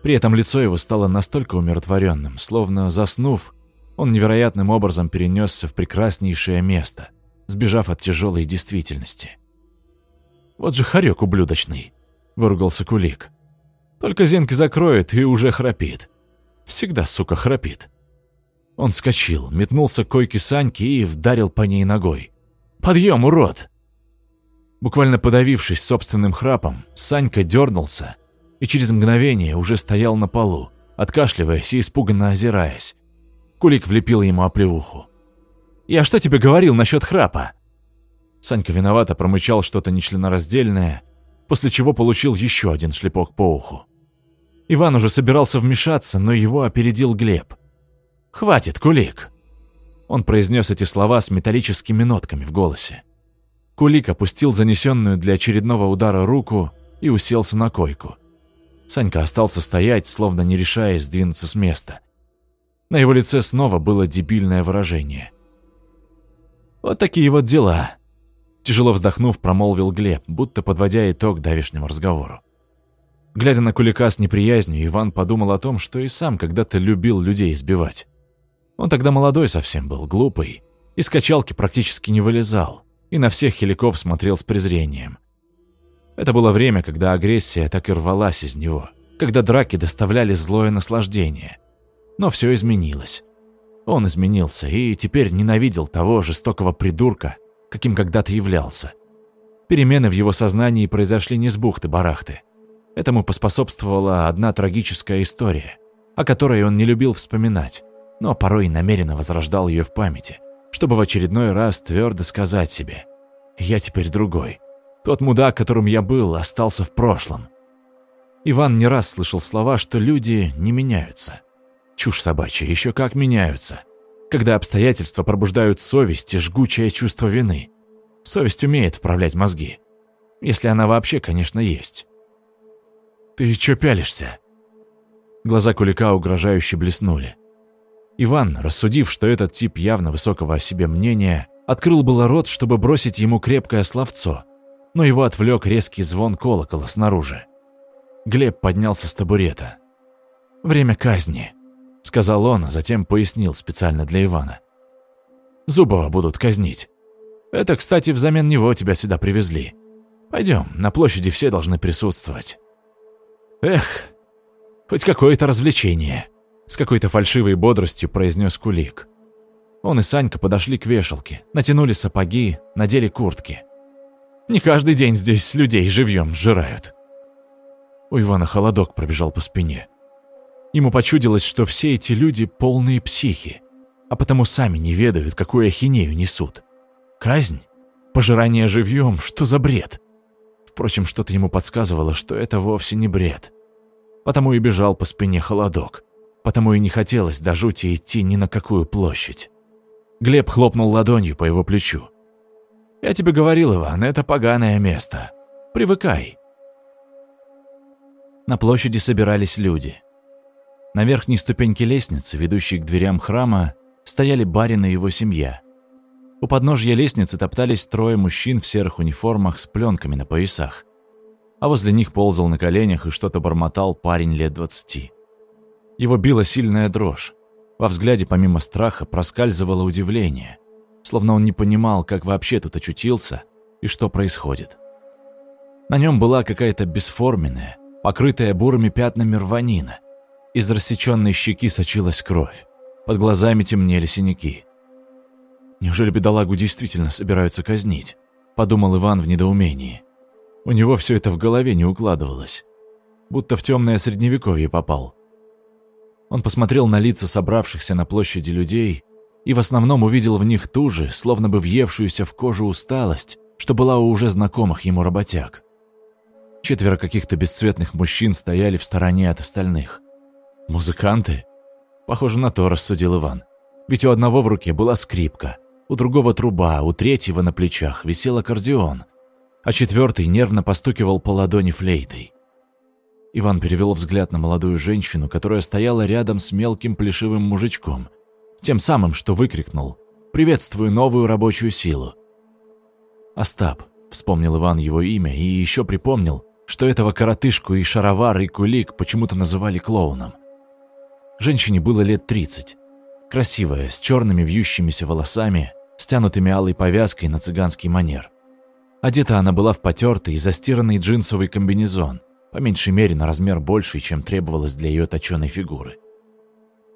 При этом лицо его стало настолько умиротворенным, словно заснув, он невероятным образом перенесся в прекраснейшее место, сбежав от тяжелой действительности. «Вот же хорек ублюдочный!» – выругался Кулик. «Только зенки закроет и уже храпит. Всегда, сука, храпит». Он вскочил, метнулся к койке Саньки и вдарил по ней ногой. «Подъем, урод!» Буквально подавившись собственным храпом, Санька дернулся – и через мгновение уже стоял на полу, откашливаясь и испуганно озираясь. Кулик влепил ему оплеуху. «Я что тебе говорил насчет храпа?» Санька виновато промычал что-то нечленораздельное, после чего получил еще один шлепок по уху. Иван уже собирался вмешаться, но его опередил Глеб. «Хватит, Кулик!» Он произнес эти слова с металлическими нотками в голосе. Кулик опустил занесенную для очередного удара руку и уселся на койку. Санька остался стоять, словно не решаясь сдвинуться с места. На его лице снова было дебильное выражение. «Вот такие вот дела», – тяжело вздохнув, промолвил Глеб, будто подводя итог давешнему разговору. Глядя на Кулика с неприязнью, Иван подумал о том, что и сам когда-то любил людей избивать. Он тогда молодой совсем был, глупый, из качалки практически не вылезал, и на всех хиликов смотрел с презрением. Это было время, когда агрессия так и рвалась из него, когда драки доставляли злое наслаждение. Но все изменилось. Он изменился и теперь ненавидел того жестокого придурка, каким когда-то являлся. Перемены в его сознании произошли не с бухты-барахты. Этому поспособствовала одна трагическая история, о которой он не любил вспоминать, но порой намеренно возрождал ее в памяти, чтобы в очередной раз твердо сказать себе «Я теперь другой. Тот мудак, которым я был, остался в прошлом». Иван не раз слышал слова, что люди не меняются. Чушь собачья, еще как меняются. Когда обстоятельства пробуждают совесть и жгучее чувство вины. Совесть умеет вправлять мозги. Если она вообще, конечно, есть. «Ты чё пялишься?» Глаза Кулика угрожающе блеснули. Иван, рассудив, что этот тип явно высокого о себе мнения, открыл было рот, чтобы бросить ему крепкое словцо, но его отвлек резкий звон колокола снаружи. Глеб поднялся с табурета. «Время казни», — сказал он, а затем пояснил специально для Ивана. «Зубова будут казнить. Это, кстати, взамен него тебя сюда привезли. Пойдем, на площади все должны присутствовать». «Эх, хоть какое-то развлечение», — с какой-то фальшивой бодростью произнес Кулик. Он и Санька подошли к вешалке, натянули сапоги, надели куртки. «Не каждый день здесь людей живьем сжирают». У Ивана холодок пробежал по спине. Ему почудилось, что все эти люди полные психи, а потому сами не ведают, какую ахинею несут. Казнь? Пожирание живьем? Что за бред? Впрочем, что-то ему подсказывало, что это вовсе не бред. Потому и бежал по спине холодок. Потому и не хотелось до жути идти ни на какую площадь. Глеб хлопнул ладонью по его плечу. «Я тебе говорил, Иван, это поганое место. Привыкай». На площади собирались люди. На верхней ступеньке лестницы, ведущей к дверям храма, стояли барин и его семья – у подножья лестницы топтались трое мужчин в серых униформах с пленками на поясах. А возле них ползал на коленях и что-то бормотал парень лет двадцати. Его била сильная дрожь. Во взгляде помимо страха проскальзывало удивление, словно он не понимал, как вообще тут очутился и что происходит. На нем была какая-то бесформенная, покрытая бурыми пятнами рванина. Из рассеченной щеки сочилась кровь. Под глазами темнели синяки. Неужели бедолагу действительно собираются казнить? Подумал Иван в недоумении. У него все это в голове не укладывалось. Будто в темное средневековье попал. Он посмотрел на лица собравшихся на площади людей и в основном увидел в них ту же, словно бы въевшуюся в кожу усталость, что была у уже знакомых ему работяг. Четверо каких-то бесцветных мужчин стояли в стороне от остальных. Музыканты? Похоже на то, рассудил Иван. Ведь у одного в руке была скрипка, у другого труба, у третьего на плечах висел аккордеон, а четвертый нервно постукивал по ладони флейтой. Иван перевел взгляд на молодую женщину, которая стояла рядом с мелким плешивым мужичком, тем самым, что выкрикнул «Приветствую новую рабочую силу». «Остап», — вспомнил Иван его имя и еще припомнил, что этого коротышку и шаровар, и кулик почему-то называли клоуном. Женщине было лет тридцать. Красивая, с черными вьющимися волосами, стянутыми алой повязкой на цыганский манер. Одета она была в потертый и застиранный джинсовый комбинезон, по меньшей мере на размер больший, чем требовалось для ее точеной фигуры.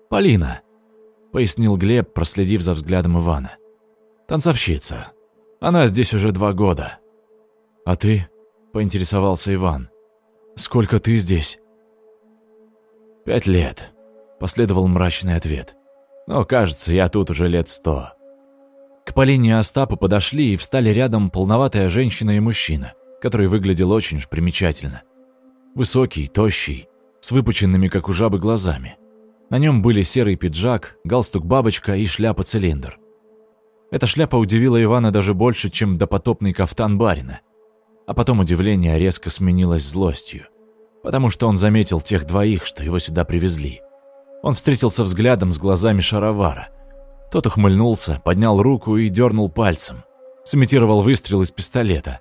«Полина», — пояснил Глеб, проследив за взглядом Ивана. «Танцовщица. Она здесь уже два года». «А ты?» — поинтересовался Иван. «Сколько ты здесь?» «Пять лет», — последовал мрачный ответ. «Но, кажется, я тут уже лет сто». К Полине и Остапу подошли и встали рядом полноватая женщина и мужчина, который выглядел очень уж примечательно. Высокий, тощий, с выпученными, как у жабы, глазами. На нем были серый пиджак, галстук-бабочка и шляпа-цилиндр. Эта шляпа удивила Ивана даже больше, чем допотопный кафтан барина. А потом удивление резко сменилось злостью, потому что он заметил тех двоих, что его сюда привезли. Он встретился взглядом с глазами шаровара – тот ухмыльнулся, поднял руку и дернул пальцем. Сымитировал выстрел из пистолета.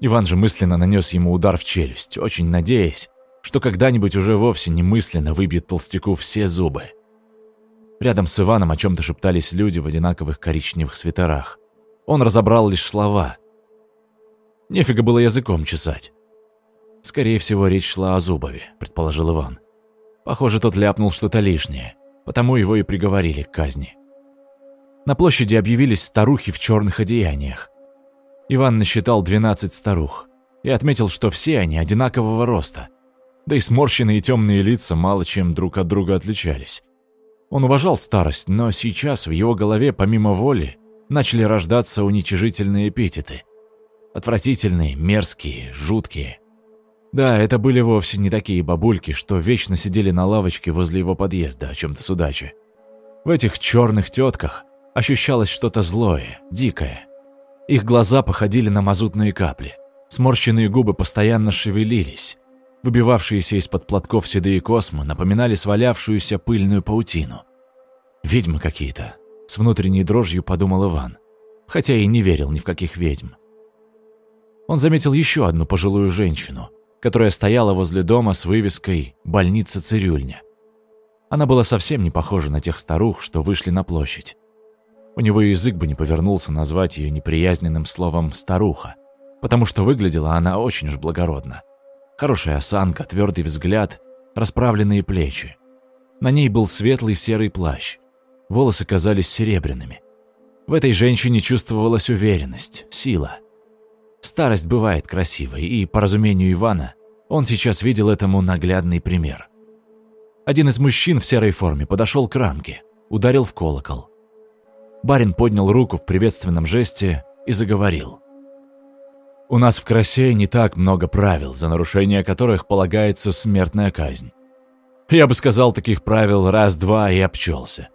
Иван же мысленно нанес ему удар в челюсть, очень надеясь, что когда-нибудь уже вовсе немысленно выбьет толстяку все зубы. Рядом с Иваном о чем-то шептались люди в одинаковых коричневых свитерах. Он разобрал лишь слова. Нефига было языком чесать. Скорее всего, речь шла о Зубове, предположил Иван. Похоже, тот ляпнул что-то лишнее, потому его и приговорили к казни. На площади объявились старухи в черных одеяниях. Иван насчитал 12 старух и отметил, что все они одинакового роста, да и сморщенные темные лица мало чем друг от друга отличались. Он уважал старость, но сейчас в его голове, помимо воли, начали рождаться уничижительные эпитеты. Отвратительные, мерзкие, жуткие. Да, это были вовсе не такие бабульки, что вечно сидели на лавочке возле его подъезда о чем-то судаче. В этих черных тетках ощущалось что-то злое, дикое. Их глаза походили на мазутные капли. Сморщенные губы постоянно шевелились. Выбивавшиеся из-под платков седые космы напоминали свалявшуюся пыльную паутину. «Ведьмы какие-то», — с внутренней дрожью подумал Иван, хотя и не верил ни в каких ведьм. Он заметил еще одну пожилую женщину, которая стояла возле дома с вывеской «Больница-цирюльня». Она была совсем не похожа на тех старух, что вышли на площадь. У него язык бы не повернулся назвать ее неприязненным словом «старуха», потому что выглядела она очень уж благородно. Хорошая осанка, твердый взгляд, расправленные плечи. На ней был светлый серый плащ. Волосы казались серебряными. В этой женщине чувствовалась уверенность, сила – Старость бывает красивой, и, по разумению Ивана, он сейчас видел этому наглядный пример. Один из мужчин в серой форме подошел к рамке, ударил в колокол. Барин поднял руку в приветственном жесте и заговорил. «У нас в Красе не так много правил, за нарушение которых полагается смертная казнь. Я бы сказал, таких правил раз-два и обчелся.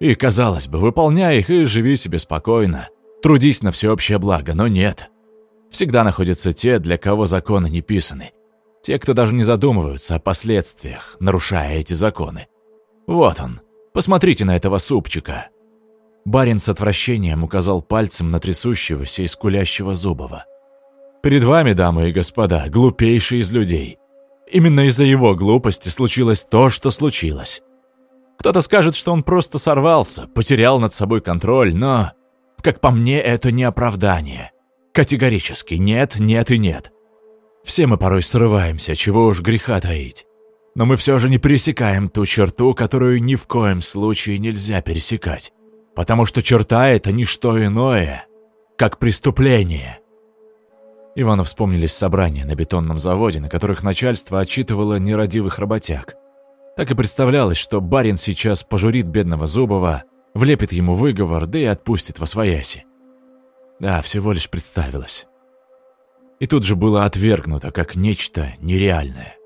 И, казалось бы, выполняй их и живи себе спокойно, трудись на всеобщее благо, но нет. Всегда находятся те, для кого законы не писаны. Те, кто даже не задумываются о последствиях, нарушая эти законы. Вот он. Посмотрите на этого супчика. Барин с отвращением указал пальцем на трясущегося и скулящего Зубова. Перед вами, дамы и господа, глупейший из людей. Именно из-за его глупости случилось то, что случилось. Кто-то скажет, что он просто сорвался, потерял над собой контроль, но, как по мне, это не оправдание. Категорически нет, нет и нет. Все мы порой срываемся, чего уж греха таить. Но мы все же не пересекаем ту черту, которую ни в коем случае нельзя пересекать. Потому что черта — это не что иное, как преступление. Ивану вспомнились собрания на бетонном заводе, на которых начальство отчитывало нерадивых работяг. Так и представлялось, что барин сейчас пожурит бедного Зубова, влепит ему выговор, да и отпустит во свояси. Да, всего лишь представилось. И тут же было отвергнуто, как нечто нереальное.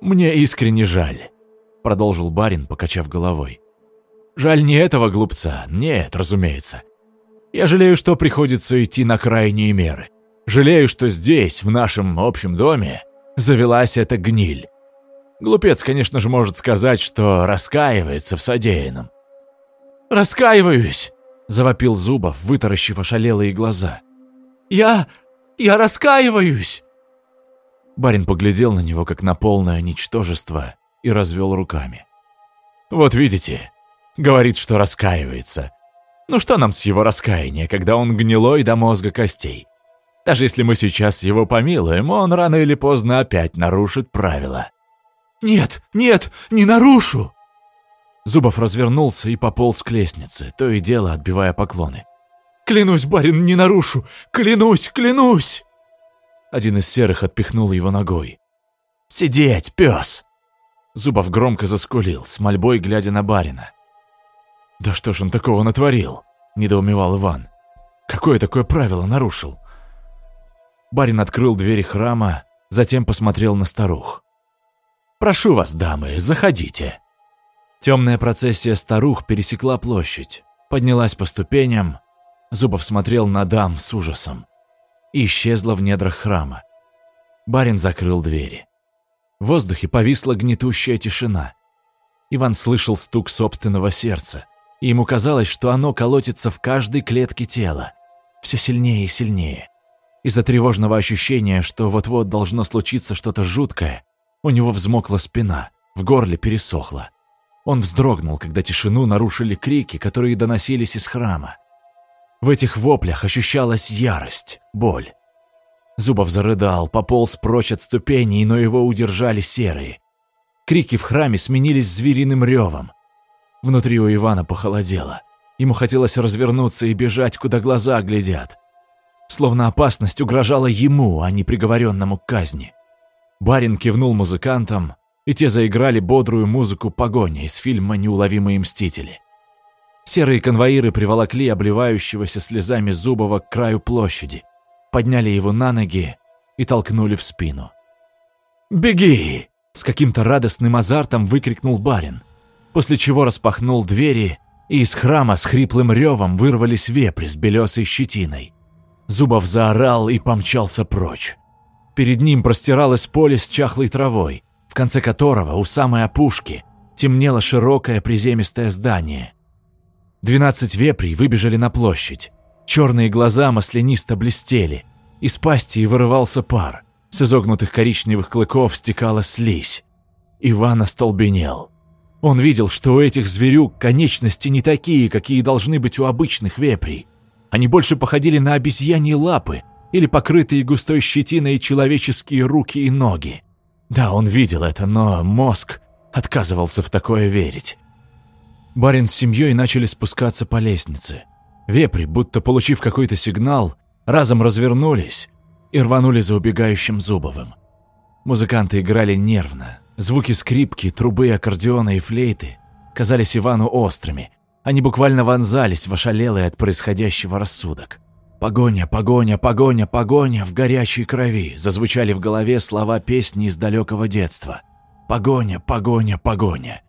«Мне искренне жаль», — продолжил барин, покачав головой. «Жаль не этого глупца, нет, разумеется. Я жалею, что приходится идти на крайние меры. Жалею, что здесь, в нашем общем доме, завелась эта гниль. Глупец, конечно же, может сказать, что раскаивается в содеянном. «Раскаиваюсь!» завопил Зубов, вытаращив ошалелые глаза. «Я... я раскаиваюсь!» Барин поглядел на него, как на полное ничтожество, и развел руками. «Вот видите, говорит, что раскаивается. Ну что нам с его раскаяния, когда он гнилой до мозга костей? Даже если мы сейчас его помилуем, он рано или поздно опять нарушит правила». «Нет, нет, не нарушу!» Зубов развернулся и пополз к лестнице, то и дело отбивая поклоны. «Клянусь, барин, не нарушу! Клянусь, клянусь!» Один из серых отпихнул его ногой. «Сидеть, пес!» Зубов громко заскулил, с мольбой глядя на барина. «Да что ж он такого натворил?» – недоумевал Иван. «Какое такое правило нарушил?» Барин открыл двери храма, затем посмотрел на старух. «Прошу вас, дамы, заходите». Темная процессия старух пересекла площадь, поднялась по ступеням. Зубов смотрел на дам с ужасом. И исчезла в недрах храма. Барин закрыл двери. В воздухе повисла гнетущая тишина. Иван слышал стук собственного сердца, и ему казалось, что оно колотится в каждой клетке тела, все сильнее и сильнее. Из-за тревожного ощущения, что вот-вот должно случиться что-то жуткое, у него взмокла спина, в горле пересохло. Он вздрогнул, когда тишину нарушили крики, которые доносились из храма. В этих воплях ощущалась ярость, боль. Зубов зарыдал, пополз прочь от ступеней, но его удержали серые. Крики в храме сменились звериным ревом. Внутри у Ивана похолодело. Ему хотелось развернуться и бежать, куда глаза глядят. Словно опасность угрожала ему, а не приговоренному к казни. Барин кивнул музыкантам, и те заиграли бодрую музыку погони из фильма «Неуловимые мстители». Серые конвоиры приволокли обливающегося слезами Зубова к краю площади, подняли его на ноги и толкнули в спину. «Беги!» — с каким-то радостным азартом выкрикнул барин, после чего распахнул двери, и из храма с хриплым ревом вырвались вепри с белесой щетиной. Зубов заорал и помчался прочь. Перед ним простиралось поле с чахлой травой, в конце которого, у самой опушки, темнело широкое приземистое здание — Двенадцать вепрей выбежали на площадь. Черные глаза маслянисто блестели. Из пасти вырывался пар. С изогнутых коричневых клыков стекала слизь. Иван остолбенел. Он видел, что у этих зверюк конечности не такие, какие должны быть у обычных вепрей. Они больше походили на обезьяньи лапы или покрытые густой щетиной человеческие руки и ноги. Да, он видел это, но мозг отказывался в такое верить. Барин с семьей начали спускаться по лестнице. Вепри, будто получив какой-то сигнал, разом развернулись и рванули за убегающим Зубовым. Музыканты играли нервно. Звуки скрипки, трубы, аккордеона и флейты казались Ивану острыми. Они буквально вонзались в ошалелый от происходящего рассудок. «Погоня, погоня, погоня, погоня» в горячей крови зазвучали в голове слова песни из далекого детства. «Погоня, погоня, погоня».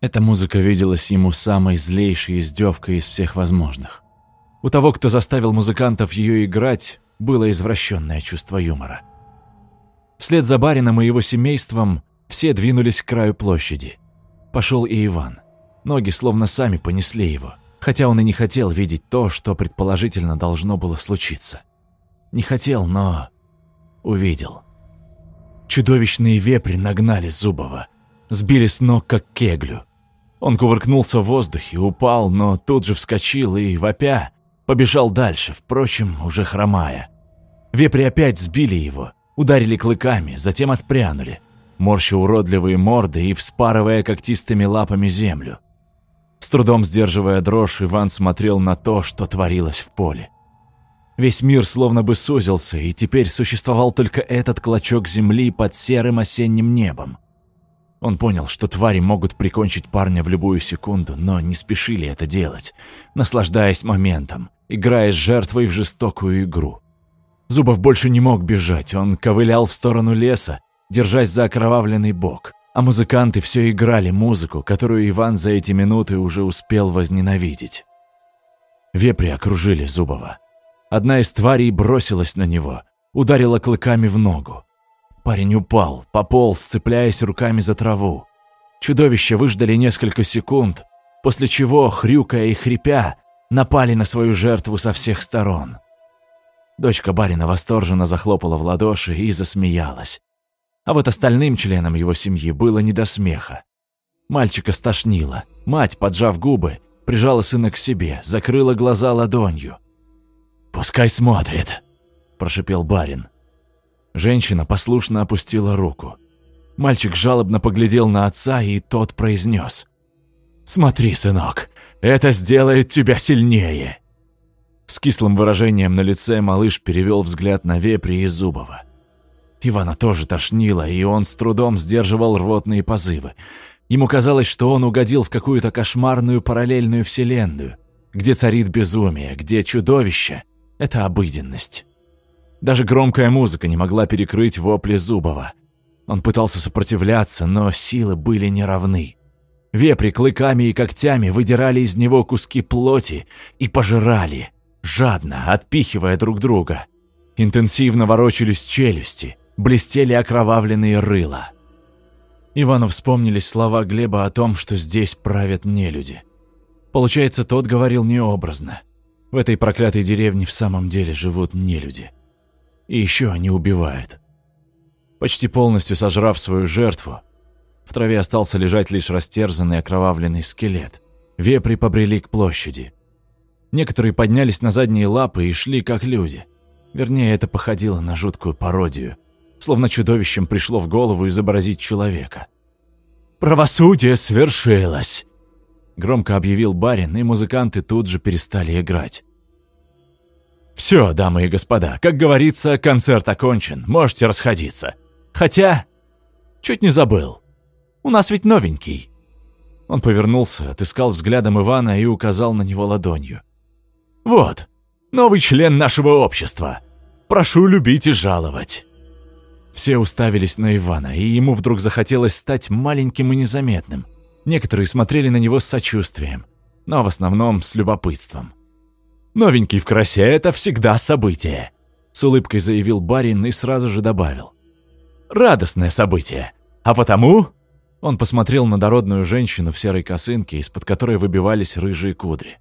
Эта музыка виделась ему самой злейшей издевкой из всех возможных. У того, кто заставил музыкантов ее играть, было извращенное чувство юмора. Вслед за барином и его семейством все двинулись к краю площади. Пошел и Иван. Ноги словно сами понесли его, хотя он и не хотел видеть то, что предположительно должно было случиться. Не хотел, но увидел. Чудовищные вепри нагнали Зубова, сбили с ног, как кеглю. Он кувыркнулся в воздухе, упал, но тут же вскочил и, вопя, побежал дальше, впрочем, уже хромая. Вепри опять сбили его, ударили клыками, затем отпрянули, морща уродливые морды и вспарывая когтистыми лапами землю. С трудом сдерживая дрожь, Иван смотрел на то, что творилось в поле. Весь мир словно бы сузился, и теперь существовал только этот клочок земли под серым осенним небом. Он понял, что твари могут прикончить парня в любую секунду, но не спешили это делать, наслаждаясь моментом, играя с жертвой в жестокую игру. Зубов больше не мог бежать, он ковылял в сторону леса, держась за окровавленный бок, а музыканты все играли музыку, которую Иван за эти минуты уже успел возненавидеть. Вепри окружили Зубова. Одна из тварей бросилась на него, ударила клыками в ногу. Парень упал, пополз, цепляясь руками за траву. Чудовища выждали несколько секунд, после чего, хрюкая и хрипя, напали на свою жертву со всех сторон. Дочка барина восторженно захлопала в ладоши и засмеялась. А вот остальным членам его семьи было не до смеха. Мальчика стошнило. Мать, поджав губы, прижала сына к себе, закрыла глаза ладонью. «Пускай смотрит», – прошипел барин. Женщина послушно опустила руку. Мальчик жалобно поглядел на отца, и тот произнес. «Смотри, сынок, это сделает тебя сильнее!» С кислым выражением на лице малыш перевел взгляд на вепри и Зубова. Ивана тоже тошнило, и он с трудом сдерживал рвотные позывы. Ему казалось, что он угодил в какую-то кошмарную параллельную вселенную, где царит безумие, где чудовище — это обыденность. Даже громкая музыка не могла перекрыть вопли Зубова. Он пытался сопротивляться, но силы были неравны. Вепри клыками и когтями выдирали из него куски плоти и пожирали, жадно отпихивая друг друга. Интенсивно ворочались челюсти, блестели окровавленные рыла. Ивану вспомнились слова Глеба о том, что здесь правят нелюди. Получается, тот говорил необразно. В этой проклятой деревне в самом деле живут нелюди. И еще они убивают. Почти полностью сожрав свою жертву, в траве остался лежать лишь растерзанный окровавленный скелет. Вепри побрели к площади. Некоторые поднялись на задние лапы и шли как люди. Вернее, это походило на жуткую пародию. Словно чудовищем пришло в голову изобразить человека. «Правосудие свершилось!» Громко объявил барин, и музыканты тут же перестали играть. «Все, дамы и господа, как говорится, концерт окончен, можете расходиться. Хотя, чуть не забыл, у нас ведь новенький». Он повернулся, отыскал взглядом Ивана и указал на него ладонью. «Вот, новый член нашего общества. Прошу любить и жаловать». Все уставились на Ивана, и ему вдруг захотелось стать маленьким и незаметным. Некоторые смотрели на него с сочувствием, но в основном с любопытством. «Новенький в красе — это всегда событие», — с улыбкой заявил барин и сразу же добавил. «Радостное событие. А потому...» Он посмотрел на дородную женщину в серой косынке, из-под которой выбивались рыжие кудри.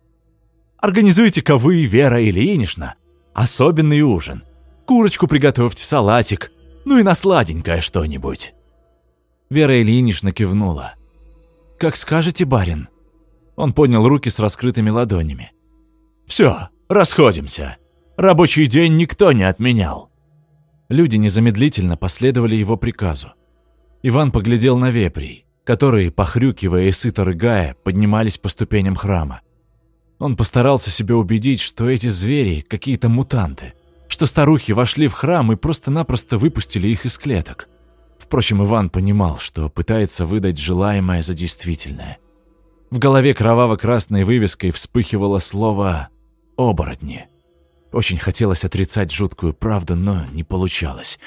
«Организуйте-ка вы, Вера Ильинична, особенный ужин. Курочку приготовьте, салатик, ну и на сладенькое что-нибудь». Вера Ильинична кивнула. «Как скажете, барин». Он поднял руки с раскрытыми ладонями. Все, расходимся. Рабочий день никто не отменял». Люди незамедлительно последовали его приказу. Иван поглядел на вепрей, которые, похрюкивая и сыто рыгая, поднимались по ступеням храма. Он постарался себя убедить, что эти звери какие-то мутанты, что старухи вошли в храм и просто-напросто выпустили их из клеток. Впрочем, Иван понимал, что пытается выдать желаемое за действительное. В голове кроваво-красной вывеской вспыхивало слово оборотни. Очень хотелось отрицать жуткую правду, но не получалось.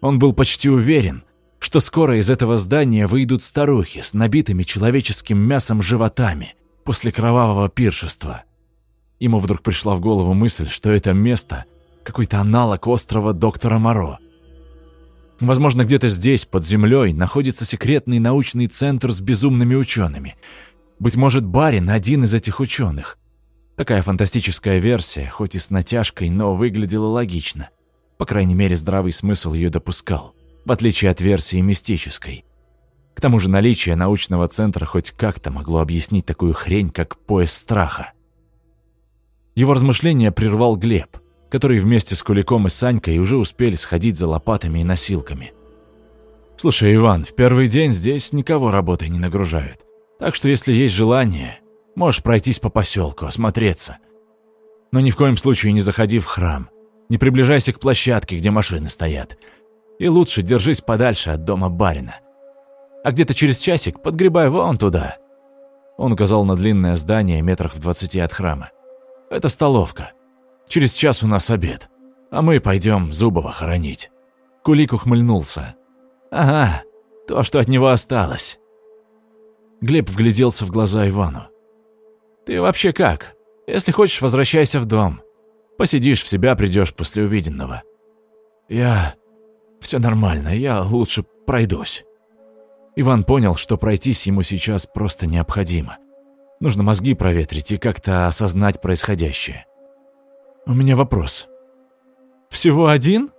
Он был почти уверен, что скоро из этого здания выйдут старухи с набитыми человеческим мясом животами после кровавого пиршества. Ему вдруг пришла в голову мысль, что это место — какой-то аналог острова доктора Моро. Возможно, где-то здесь, под землей, находится секретный научный центр с безумными учеными. Быть может, барин — один из этих ученых. Такая фантастическая версия, хоть и с натяжкой, но выглядела логично. По крайней мере, здравый смысл ее допускал, в отличие от версии мистической. К тому же наличие научного центра хоть как-то могло объяснить такую хрень, как пояс страха. Его размышления прервал Глеб, который вместе с Куликом и Санькой уже успели сходить за лопатами и носилками. «Слушай, Иван, в первый день здесь никого работой не нагружают. Так что если есть желание, Можешь пройтись по поселку, осмотреться. Но ни в коем случае не заходи в храм. Не приближайся к площадке, где машины стоят. И лучше держись подальше от дома барина. А где-то через часик подгребай вон туда. Он указал на длинное здание метрах в двадцати от храма. Это столовка. Через час у нас обед. А мы пойдем Зубова хоронить. Кулик ухмыльнулся. Ага, то, что от него осталось. Глеб вгляделся в глаза Ивану. Ты вообще как? Если хочешь, возвращайся в дом. Посидишь, в себя придешь после увиденного. Я... Все нормально, я лучше пройдусь. Иван понял, что пройтись ему сейчас просто необходимо. Нужно мозги проветрить и как-то осознать происходящее. У меня вопрос. «Всего один?»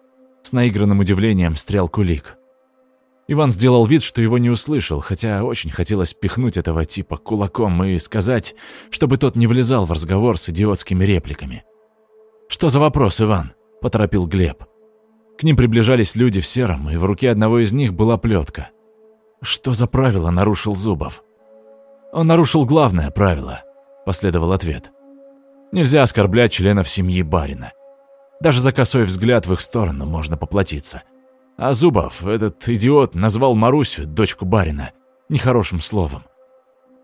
С наигранным удивлением встрял Кулик. Иван сделал вид, что его не услышал, хотя очень хотелось пихнуть этого типа кулаком и сказать, чтобы тот не влезал в разговор с идиотскими репликами. «Что за вопрос, Иван?» – поторопил Глеб. К ним приближались люди в сером, и в руке одного из них была плетка. «Что за правило нарушил Зубов?» «Он нарушил главное правило», – последовал ответ. «Нельзя оскорблять членов семьи барина. Даже за косой взгляд в их сторону можно поплатиться». А Зубов, этот идиот, назвал Марусю, дочку барина, нехорошим словом.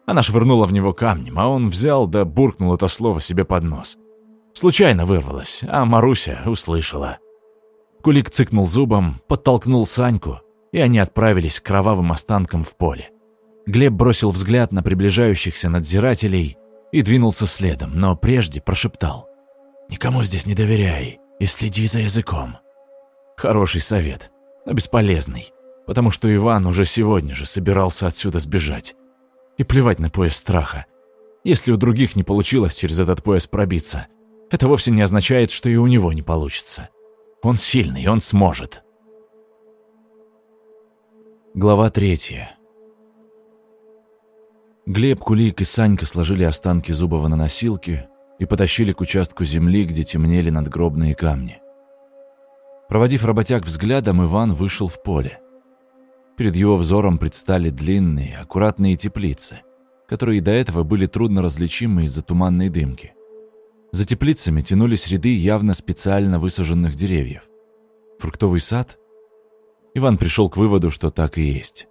Она швырнула в него камнем, а он взял да буркнул это слово себе под нос. Случайно вырвалось, а Маруся услышала. Кулик цыкнул зубом, подтолкнул Саньку, и они отправились к кровавым останкам в поле. Глеб бросил взгляд на приближающихся надзирателей и двинулся следом, но прежде прошептал. «Никому здесь не доверяй и следи за языком». Хороший совет но бесполезный, потому что Иван уже сегодня же собирался отсюда сбежать. И плевать на пояс страха. Если у других не получилось через этот пояс пробиться, это вовсе не означает, что и у него не получится. Он сильный, он сможет. Глава третья. Глеб, Кулик и Санька сложили останки Зубова на носилки и потащили к участку земли, где темнели надгробные камни. Проводив работяг взглядом, Иван вышел в поле. Перед его взором предстали длинные, аккуратные теплицы, которые до этого были трудно различимы из-за туманной дымки. За теплицами тянулись ряды явно специально высаженных деревьев. Фруктовый сад? Иван пришел к выводу, что так и есть.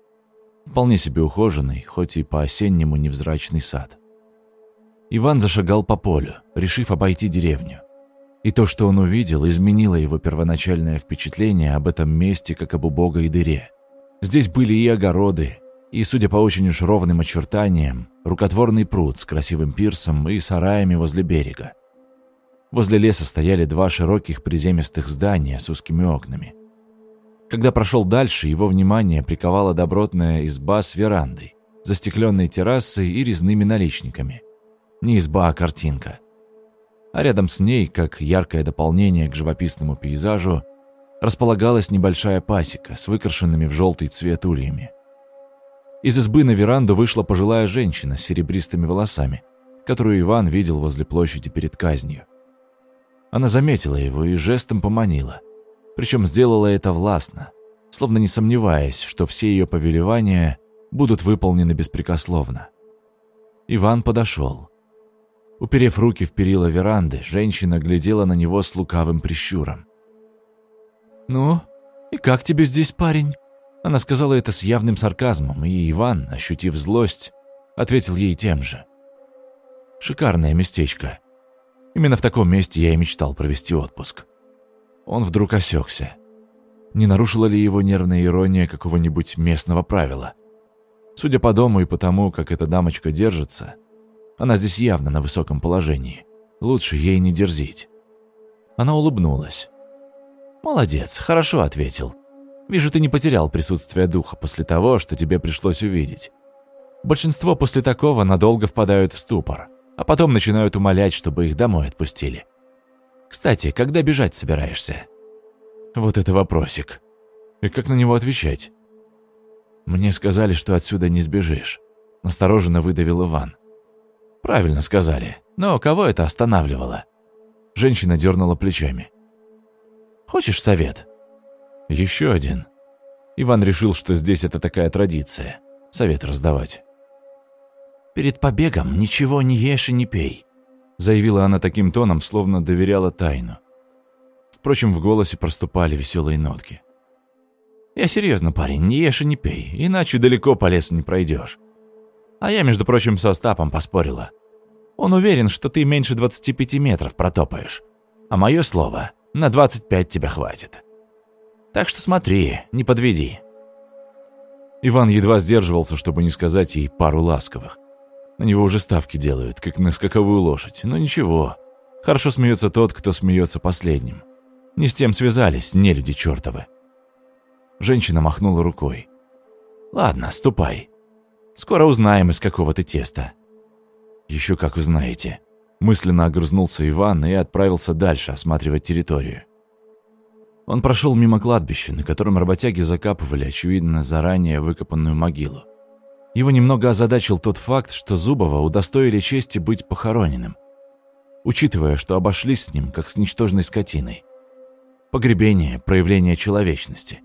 Вполне себе ухоженный, хоть и по-осеннему невзрачный сад. Иван зашагал по полю, решив обойти деревню. И то, что он увидел, изменило его первоначальное впечатление об этом месте, как об убогой дыре. Здесь были и огороды, и, судя по очень уж ровным очертаниям, рукотворный пруд с красивым пирсом и сараями возле берега. Возле леса стояли два широких приземистых здания с узкими окнами. Когда прошел дальше, его внимание приковала добротная изба с верандой, застекленной террасой и резными наличниками. Не изба, а картинка. А рядом с ней, как яркое дополнение к живописному пейзажу, располагалась небольшая пасека с выкрашенными в желтый цвет ульями. Из избы на веранду вышла пожилая женщина с серебристыми волосами, которую Иван видел возле площади перед казнью. Она заметила его и жестом поманила. Причем сделала это властно, словно не сомневаясь, что все ее повелевания будут выполнены беспрекословно. Иван подошел. Уперев руки в перила веранды, женщина глядела на него с лукавым прищуром. «Ну, и как тебе здесь, парень?» Она сказала это с явным сарказмом, и Иван, ощутив злость, ответил ей тем же. «Шикарное местечко. Именно в таком месте я и мечтал провести отпуск». Он вдруг осекся. Не нарушила ли его нервная ирония какого-нибудь местного правила? Судя по дому и по тому, как эта дамочка держится, она здесь явно на высоком положении. Лучше ей не дерзить. Она улыбнулась. «Молодец, хорошо ответил. Вижу, ты не потерял присутствие духа после того, что тебе пришлось увидеть. Большинство после такого надолго впадают в ступор, а потом начинают умолять, чтобы их домой отпустили. Кстати, когда бежать собираешься?» Вот это вопросик. И как на него отвечать? Мне сказали, что отсюда не сбежишь. Настороженно выдавил Иван. Правильно сказали. Но кого это останавливало? Женщина дернула плечами. Хочешь совет? Еще один. Иван решил, что здесь это такая традиция. Совет раздавать. Перед побегом ничего не ешь и не пей. Заявила она таким тоном, словно доверяла тайну. Впрочем, в голосе проступали веселые нотки. «Я серьезно, парень, не ешь и не пей, иначе далеко по лесу не пройдешь. А я, между прочим, со Остапом поспорила. Он уверен, что ты меньше 25 метров протопаешь. А мое слово, на 25 тебя хватит. Так что смотри, не подведи». Иван едва сдерживался, чтобы не сказать ей пару ласковых. На него уже ставки делают, как на скаковую лошадь, но ничего. Хорошо смеется тот, кто смеется последним. Не с тем связались, не люди чертовы. Женщина махнула рукой. «Ладно, ступай. Скоро узнаем, из какого ты теста». «Еще как узнаете». Мысленно огрызнулся Иван и отправился дальше осматривать территорию. Он прошел мимо кладбища, на котором работяги закапывали, очевидно, заранее выкопанную могилу. Его немного озадачил тот факт, что Зубова удостоили чести быть похороненным, учитывая, что обошлись с ним, как с ничтожной скотиной. Погребение – проявление человечности.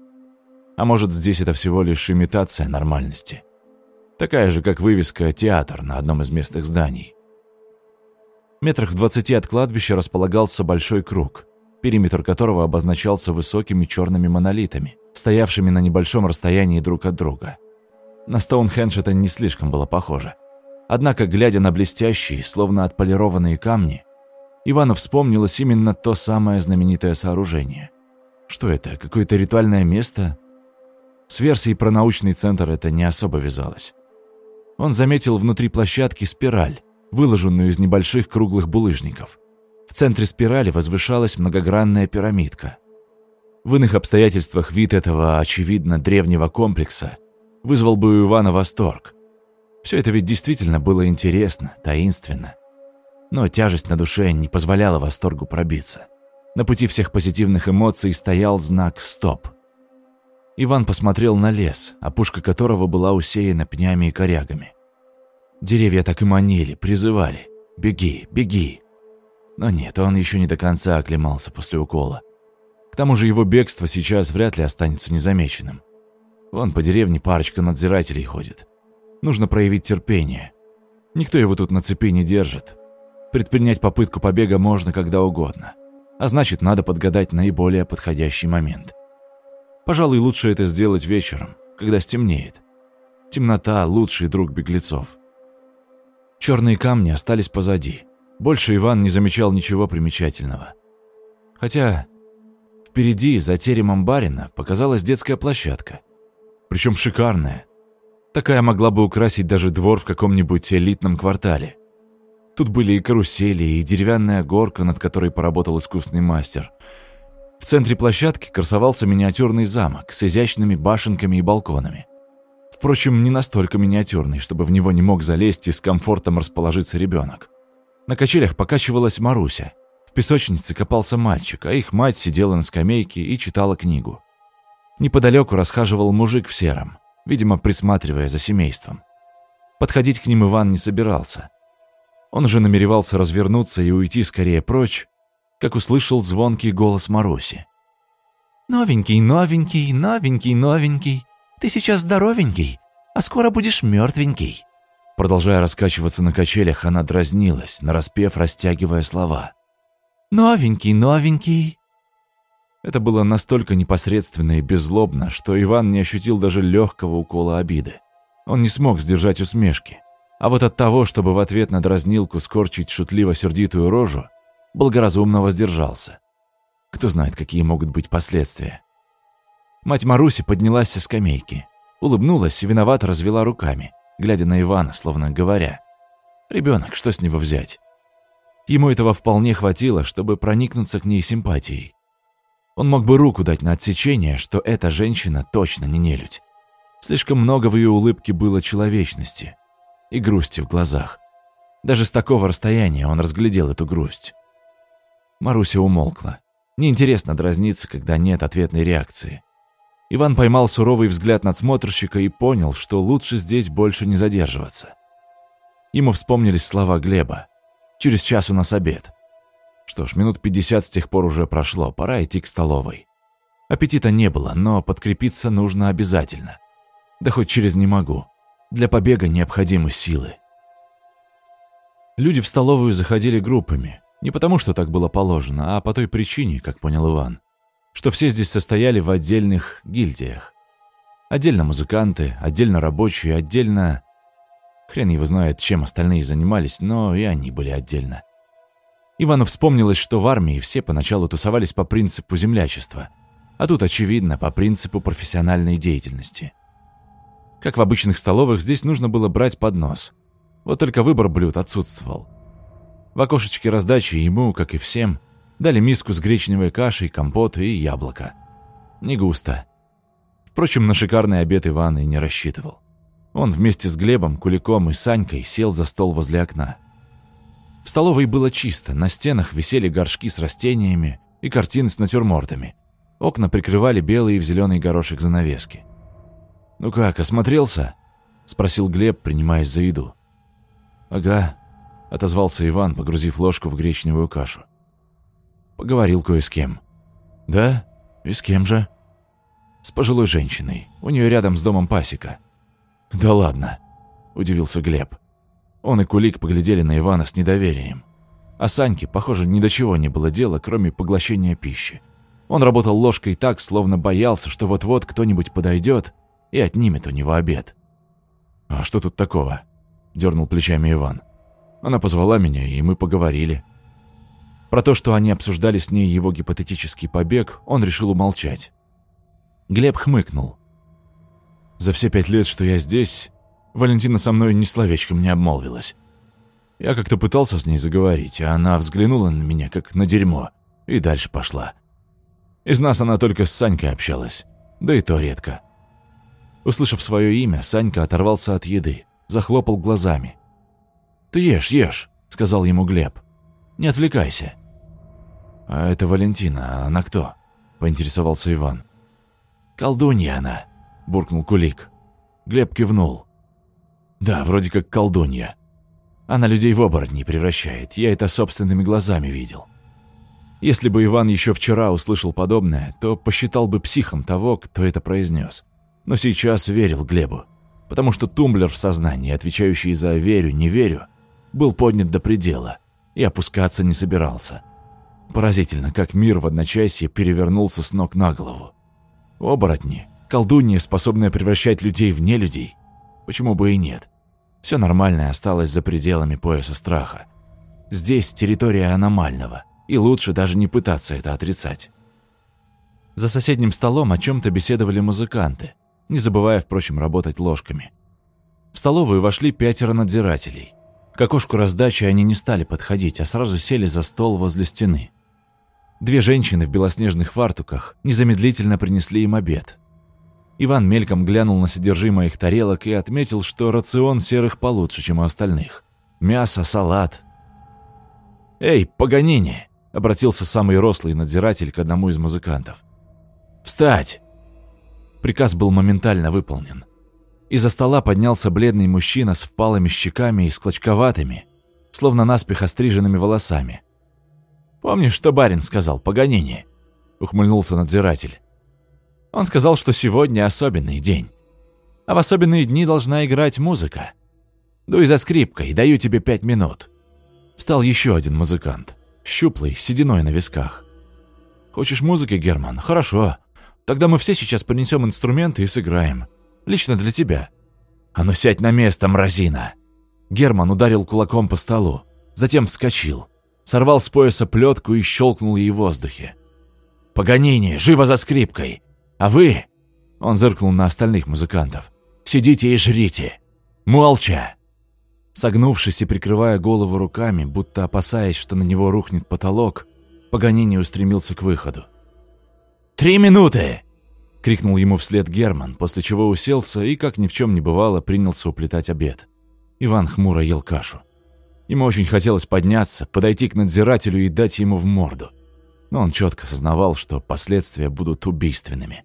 А может, здесь это всего лишь имитация нормальности – такая же, как вывеска «Театр» на одном из местных зданий. Метрах в двадцати от кладбища располагался большой круг, периметр которого обозначался высокими черными монолитами, стоявшими на небольшом расстоянии друг от друга. На Стоунхендж это не слишком было похоже. Однако, глядя на блестящие, словно отполированные камни, Ивану вспомнилось именно то самое знаменитое сооружение. Что это, какое-то ритуальное место? С версией про научный центр это не особо вязалось он заметил внутри площадки спираль, выложенную из небольших круглых булыжников. В центре спирали возвышалась многогранная пирамидка. В иных обстоятельствах вид этого, очевидно, древнего комплекса вызвал бы у Ивана восторг. Все это ведь действительно было интересно, таинственно. Но тяжесть на душе не позволяла восторгу пробиться. На пути всех позитивных эмоций стоял знак «Стоп». Иван посмотрел на лес, опушка которого была усеяна пнями и корягами. Деревья так и манили, призывали. «Беги, беги!» Но нет, он еще не до конца оклемался после укола. К тому же его бегство сейчас вряд ли останется незамеченным. Вон по деревне парочка надзирателей ходит. Нужно проявить терпение. Никто его тут на цепи не держит. Предпринять попытку побега можно когда угодно. А значит, надо подгадать наиболее подходящий момент. Пожалуй, лучше это сделать вечером, когда стемнеет. Темнота – лучший друг беглецов. Черные камни остались позади. Больше Иван не замечал ничего примечательного. Хотя впереди, за теремом барина, показалась детская площадка. Причем шикарная. Такая могла бы украсить даже двор в каком-нибудь элитном квартале. Тут были и карусели, и деревянная горка, над которой поработал искусный мастер. В центре площадки красовался миниатюрный замок с изящными башенками и балконами. Впрочем, не настолько миниатюрный, чтобы в него не мог залезть и с комфортом расположиться ребенок. На качелях покачивалась Маруся. В песочнице копался мальчик, а их мать сидела на скамейке и читала книгу. Неподалеку расхаживал мужик в сером, видимо, присматривая за семейством. Подходить к ним Иван не собирался. Он же намеревался развернуться и уйти скорее прочь, как услышал звонкий голос Маруси. «Новенький, новенький, новенький, новенький. Ты сейчас здоровенький, а скоро будешь мертвенький». Продолжая раскачиваться на качелях, она дразнилась, нараспев, растягивая слова. «Новенький, новенький». Это было настолько непосредственно и беззлобно, что Иван не ощутил даже легкого укола обиды. Он не смог сдержать усмешки. А вот от того, чтобы в ответ на дразнилку скорчить шутливо-сердитую рожу, благоразумно воздержался. Кто знает, какие могут быть последствия. Мать Маруси поднялась со скамейки, улыбнулась и виновато развела руками, глядя на Ивана, словно говоря. «Ребенок, что с него взять?» Ему этого вполне хватило, чтобы проникнуться к ней симпатией. Он мог бы руку дать на отсечение, что эта женщина точно не нелюдь. Слишком много в ее улыбке было человечности и грусти в глазах. Даже с такого расстояния он разглядел эту грусть. Маруся умолкла. Неинтересно дразниться, когда нет ответной реакции. Иван поймал суровый взгляд надсмотрщика и понял, что лучше здесь больше не задерживаться. Ему вспомнились слова Глеба. «Через час у нас обед». Что ж, минут пятьдесят с тех пор уже прошло, пора идти к столовой. Аппетита не было, но подкрепиться нужно обязательно. Да хоть через «не могу». Для побега необходимы силы. Люди в столовую заходили группами. Не потому, что так было положено, а по той причине, как понял Иван что все здесь состояли в отдельных гильдиях. Отдельно музыканты, отдельно рабочие, отдельно... Хрен его знает, чем остальные занимались, но и они были отдельно. Ивану вспомнилось, что в армии все поначалу тусовались по принципу землячества, а тут, очевидно, по принципу профессиональной деятельности. Как в обычных столовых, здесь нужно было брать поднос. Вот только выбор блюд отсутствовал. В окошечке раздачи ему, как и всем, Дали миску с гречневой кашей, компот и яблоко. Не густо. Впрочем, на шикарный обед Иван и не рассчитывал. Он вместе с Глебом, Куликом и Санькой сел за стол возле окна. В столовой было чисто, на стенах висели горшки с растениями и картины с натюрмортами. Окна прикрывали белые в зеленый горошек занавески. «Ну как, осмотрелся?» – спросил Глеб, принимаясь за еду. «Ага», – отозвался Иван, погрузив ложку в гречневую кашу. Поговорил кое с кем. Да? И с кем же? С пожилой женщиной. У нее рядом с домом пасека. Да ладно, удивился Глеб. Он и Кулик поглядели на Ивана с недоверием. А Саньке, похоже, ни до чего не было дела, кроме поглощения пищи. Он работал ложкой так, словно боялся, что вот-вот кто-нибудь подойдет и отнимет у него обед. «А что тут такого?» – дернул плечами Иван. «Она позвала меня, и мы поговорили. Про то, что они обсуждали с ней его гипотетический побег, он решил умолчать. Глеб хмыкнул. «За все пять лет, что я здесь, Валентина со мной ни словечком не обмолвилась. Я как-то пытался с ней заговорить, а она взглянула на меня, как на дерьмо, и дальше пошла. Из нас она только с Санькой общалась, да и то редко. Услышав свое имя, Санька оторвался от еды, захлопал глазами. «Ты ешь, ешь», — сказал ему Глеб. «Не отвлекайся». «А это Валентина, она кто?» – поинтересовался Иван. «Колдунья она», – буркнул Кулик. Глеб кивнул. «Да, вроде как колдунья. Она людей в оборотней превращает, я это собственными глазами видел. Если бы Иван еще вчера услышал подобное, то посчитал бы психом того, кто это произнес. Но сейчас верил Глебу, потому что тумблер в сознании, отвечающий за «верю, не верю», был поднят до предела и опускаться не собирался. Поразительно, как мир в одночасье перевернулся с ног на голову. Оборотни, колдунья, способная превращать людей в нелюдей. Почему бы и нет? Все нормальное осталось за пределами пояса страха. Здесь территория аномального – и лучше даже не пытаться это отрицать. За соседним столом о чем-то беседовали музыканты, не забывая, впрочем, работать ложками. В столовую вошли пятеро надзирателей. К окошку раздачи они не стали подходить, а сразу сели за стол возле стены. Две женщины в белоснежных фартуках незамедлительно принесли им обед. Иван мельком глянул на содержимое их тарелок и отметил, что рацион серых получше, чем у остальных. Мясо, салат. «Эй, Паганини!» — обратился самый рослый надзиратель к одному из музыкантов. «Встать!» Приказ был моментально выполнен. Из-за стола поднялся бледный мужчина с впалыми щеками и склочковатыми, словно наспех остриженными волосами. «Помнишь, что барин сказал, Паганини?» — ухмыльнулся надзиратель. «Он сказал, что сегодня особенный день. А в особенные дни должна играть музыка. Дуй за скрипкой, даю тебе пять минут». Встал еще один музыкант щуплый, сединой на висках. «Хочешь музыки, Герман? Хорошо. Тогда мы все сейчас принесем инструменты и сыграем. Лично для тебя. А ну сядь на место, мразина!» Герман ударил кулаком по столу, затем вскочил, сорвал с пояса плетку и щелкнул ей в воздухе. «Паганини, живо за скрипкой! А вы...» Он зыркнул на остальных музыкантов. «Сидите и жрите! Молча!» Согнувшись и прикрывая голову руками, будто опасаясь, что на него рухнет потолок, Паганини устремился к выходу. «Три минуты!» — крикнул ему вслед Герман, после чего уселся и, как ни в чем не бывало, принялся уплетать обед. Иван хмуро ел кашу. Ему очень хотелось подняться, подойти к надзирателю и дать ему в морду. Но он четко сознавал, что последствия будут убийственными.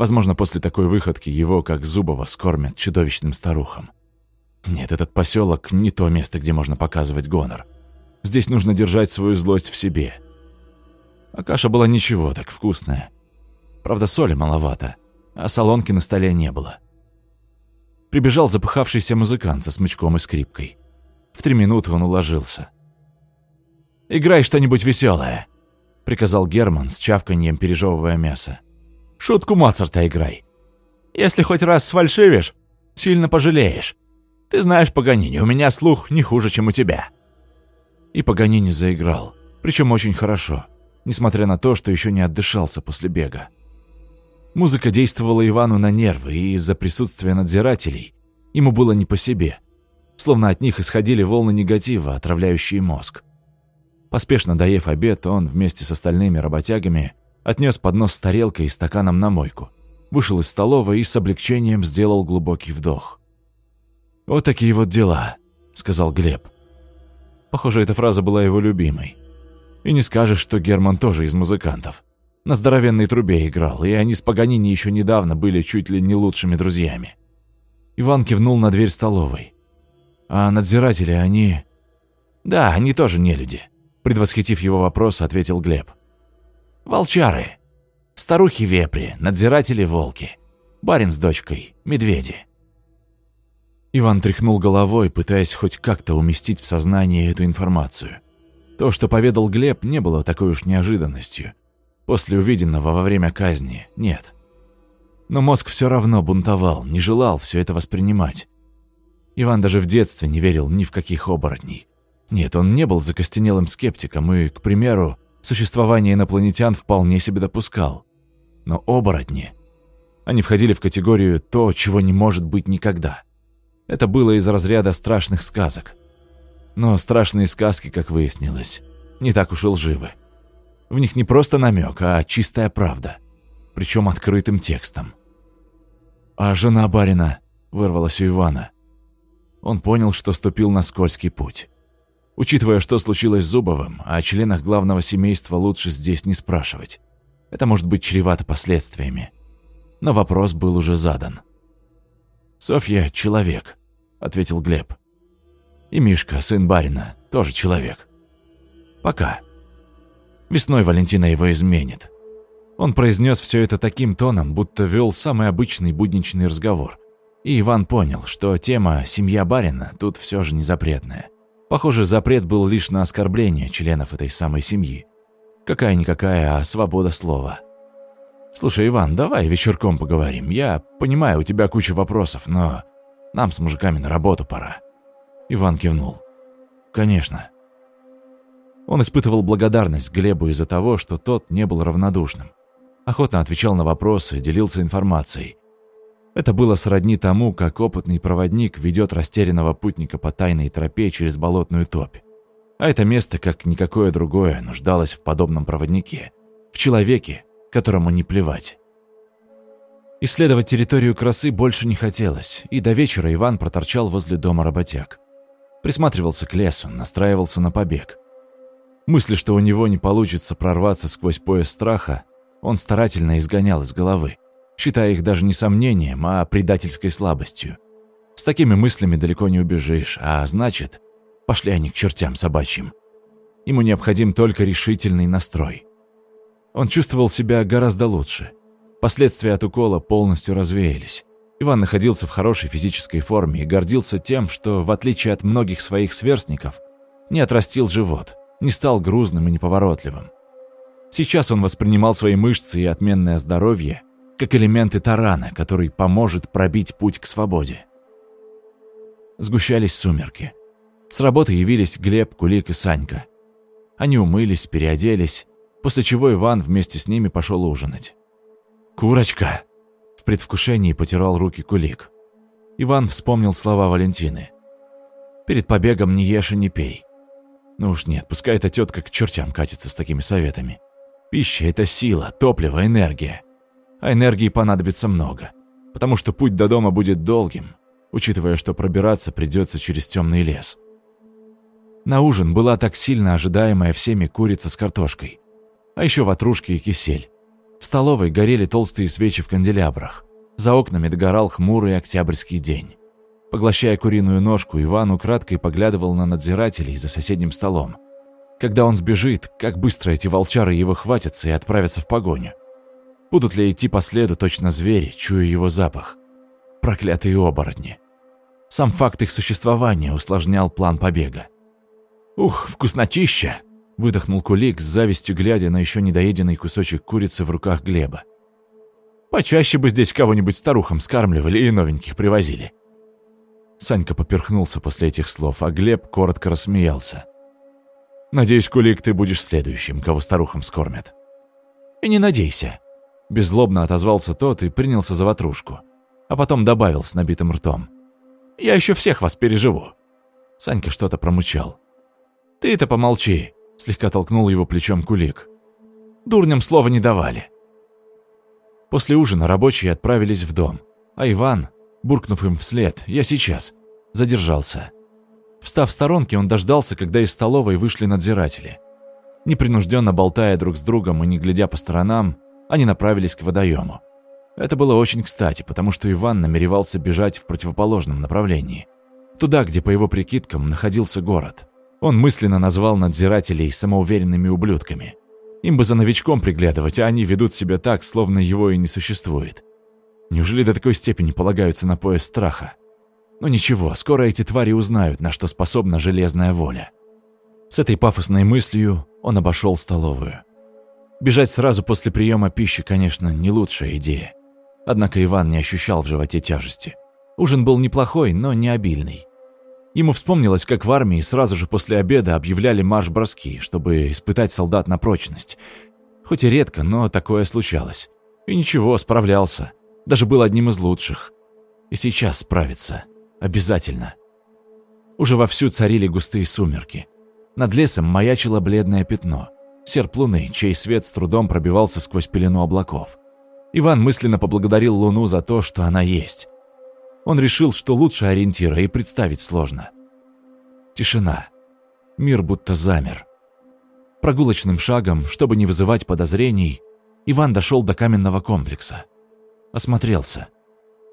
Возможно, после такой выходки его, как Зубова, скормят чудовищным старухам. Нет, этот поселок не то место, где можно показывать гонор. Здесь нужно держать свою злость в себе. А каша была ничего, так вкусная. Правда, соли маловато, а солонки на столе не было. Прибежал запыхавшийся музыкант со смычком и скрипкой. В три минуты он уложился. «Играй что-нибудь веселое», — приказал Герман с чавканьем, пережевывая мясо. «Шутку Моцарта играй. Если хоть раз сфальшивишь, сильно пожалеешь. Ты знаешь, Паганини, у меня слух не хуже, чем у тебя». И Паганини заиграл, причем очень хорошо, несмотря на то, что еще не отдышался после бега. Музыка действовала Ивану на нервы, и из-за присутствия надзирателей ему было не по себе, словно от них исходили волны негатива, отравляющие мозг. Поспешно доев обед, он вместе с остальными работягами отнес поднос с тарелкой и стаканом на мойку, вышел из столовой и с облегчением сделал глубокий вдох. «Вот такие вот дела», — сказал Глеб. Похоже, эта фраза была его любимой. И не скажешь, что Герман тоже из музыкантов. На здоровенной трубе играл, и они с Паганини еще недавно были чуть ли не лучшими друзьями. Иван кивнул на дверь столовой. «А надзиратели, они...» «Да, они тоже не люди», — предвосхитив его вопрос, ответил Глеб. «Волчары. Старухи-вепри, надзиратели-волки. Барин с дочкой, медведи. Иван тряхнул головой, пытаясь хоть как-то уместить в сознание эту информацию. То, что поведал Глеб, не было такой уж неожиданностью. После увиденного во время казни – нет. Но мозг все равно бунтовал, не желал все это воспринимать. Иван даже в детстве не верил ни в каких оборотней. Нет, он не был закостенелым скептиком и, к примеру, существование инопланетян вполне себе допускал. Но оборотни... Они входили в категорию «то, чего не может быть никогда». Это было из разряда страшных сказок. Но страшные сказки, как выяснилось, не так уж и лживы. В них не просто намек, а чистая правда. Причем открытым текстом. «А жена барина?» – вырвалась у Ивана. Он понял, что ступил на скользкий путь. Учитывая, что случилось с Зубовым, о членах главного семейства лучше здесь не спрашивать. Это может быть чревато последствиями. Но вопрос был уже задан. Софья – человек. — ответил Глеб. И Мишка, сын барина, тоже человек. Пока. Весной Валентина его изменит. Он произнес все это таким тоном, будто вел самый обычный будничный разговор. И Иван понял, что тема «семья барина» тут все же не запретная. Похоже, запрет был лишь на оскорбление членов этой самой семьи. Какая-никакая, а свобода слова. «Слушай, Иван, давай вечерком поговорим. Я понимаю, у тебя куча вопросов, но нам с мужиками на работу пора». Иван кивнул. «Конечно». Он испытывал благодарность Глебу из-за того, что тот не был равнодушным. Охотно отвечал на вопросы, делился информацией. Это было сродни тому, как опытный проводник ведет растерянного путника по тайной тропе через болотную топь. А это место, как никакое другое, нуждалось в подобном проводнике. В человеке, которому не плевать. Исследовать территорию красы больше не хотелось, и до вечера Иван проторчал возле дома работяг. Присматривался к лесу, настраивался на побег. Мысли, что у него не получится прорваться сквозь пояс страха, он старательно изгонял из головы считая их даже не сомнением, а предательской слабостью. С такими мыслями далеко не убежишь, а значит, пошли они к чертям собачьим. Ему необходим только решительный настрой. Он чувствовал себя гораздо лучше. Последствия от укола полностью развеялись. Иван находился в хорошей физической форме и гордился тем, что, в отличие от многих своих сверстников, не отрастил живот, не стал грузным и неповоротливым. Сейчас он воспринимал свои мышцы и отменное здоровье как элементы тарана, который поможет пробить путь к свободе. Сгущались сумерки. С работы явились Глеб, Кулик и Санька. Они умылись, переоделись, после чего Иван вместе с ними пошел ужинать. «Курочка!» – в предвкушении потирал руки Кулик. Иван вспомнил слова Валентины. «Перед побегом не ешь и не пей». Ну уж нет, пускай эта тетка к чертям катится с такими советами. Пища – это сила, топливо, энергия а энергии понадобится много, потому что путь до дома будет долгим, учитывая, что пробираться придется через темный лес. На ужин была так сильно ожидаемая всеми курица с картошкой, а еще ватрушки и кисель. В столовой горели толстые свечи в канделябрах. За окнами догорал хмурый октябрьский день. Поглощая куриную ножку, Иван украдкой поглядывал на надзирателей за соседним столом. Когда он сбежит, как быстро эти волчары его хватятся и отправятся в погоню. Будут ли идти по следу точно звери, чуя его запах? Проклятые оборотни. Сам факт их существования усложнял план побега. «Ух, вкуснотища!» – выдохнул Кулик с завистью, глядя на еще недоеденный кусочек курицы в руках Глеба. «Почаще бы здесь кого-нибудь старухам скармливали и новеньких привозили». Санька поперхнулся после этих слов, а Глеб коротко рассмеялся. «Надеюсь, Кулик, ты будешь следующим, кого старухам скормят». «И не надейся», Беззлобно отозвался тот и принялся за ватрушку. А потом добавил с набитым ртом. «Я еще всех вас переживу». Санька что-то промычал. «Ты-то помолчи», — слегка толкнул его плечом кулик. «Дурням слова не давали». После ужина рабочие отправились в дом, а Иван, буркнув им вслед «Я сейчас», задержался. Встав в сторонке, он дождался, когда из столовой вышли надзиратели. Непринужденно болтая друг с другом и не глядя по сторонам, они направились к водоему. Это было очень кстати, потому что Иван намеревался бежать в противоположном направлении. Туда, где, по его прикидкам, находился город. Он мысленно назвал надзирателей самоуверенными ублюдками. Им бы за новичком приглядывать, а они ведут себя так, словно его и не существует. Неужели до такой степени полагаются на пояс страха? Но ничего, скоро эти твари узнают, на что способна железная воля. С этой пафосной мыслью он обошел столовую. Бежать сразу после приема пищи, конечно, не лучшая идея. Однако Иван не ощущал в животе тяжести. Ужин был неплохой, но не обильный. Ему вспомнилось, как в армии сразу же после обеда объявляли марш-броски, чтобы испытать солдат на прочность. Хоть и редко, но такое случалось. И ничего, справлялся. Даже был одним из лучших. И сейчас справится. Обязательно. Уже вовсю царили густые сумерки. Над лесом маячило бледное пятно – серп луны, чей свет с трудом пробивался сквозь пелену облаков. Иван мысленно поблагодарил Луну за то, что она есть. Он решил, что лучше ориентира и представить сложно. Тишина. Мир будто замер. Прогулочным шагом, чтобы не вызывать подозрений, Иван дошел до каменного комплекса. Осмотрелся.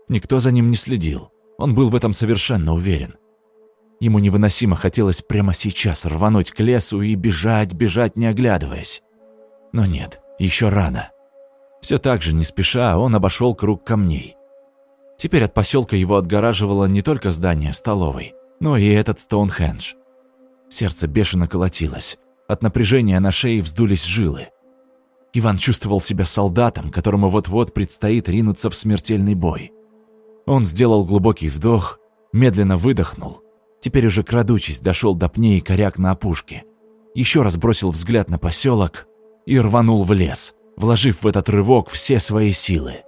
Никто за ним не следил. Он был в этом совершенно уверен. Ему невыносимо хотелось прямо сейчас рвануть к лесу и бежать, бежать, не оглядываясь. Но нет, еще рано. Все так же, не спеша, он обошел круг камней. Теперь от поселка его отгораживало не только здание столовой, но и этот Стоунхендж. Сердце бешено колотилось. От напряжения на шее вздулись жилы. Иван чувствовал себя солдатом, которому вот-вот предстоит ринуться в смертельный бой. Он сделал глубокий вдох, медленно выдохнул. Теперь уже крадучись дошел до пней и коряк на опушке. Еще раз бросил взгляд на поселок и рванул в лес, вложив в этот рывок все свои силы.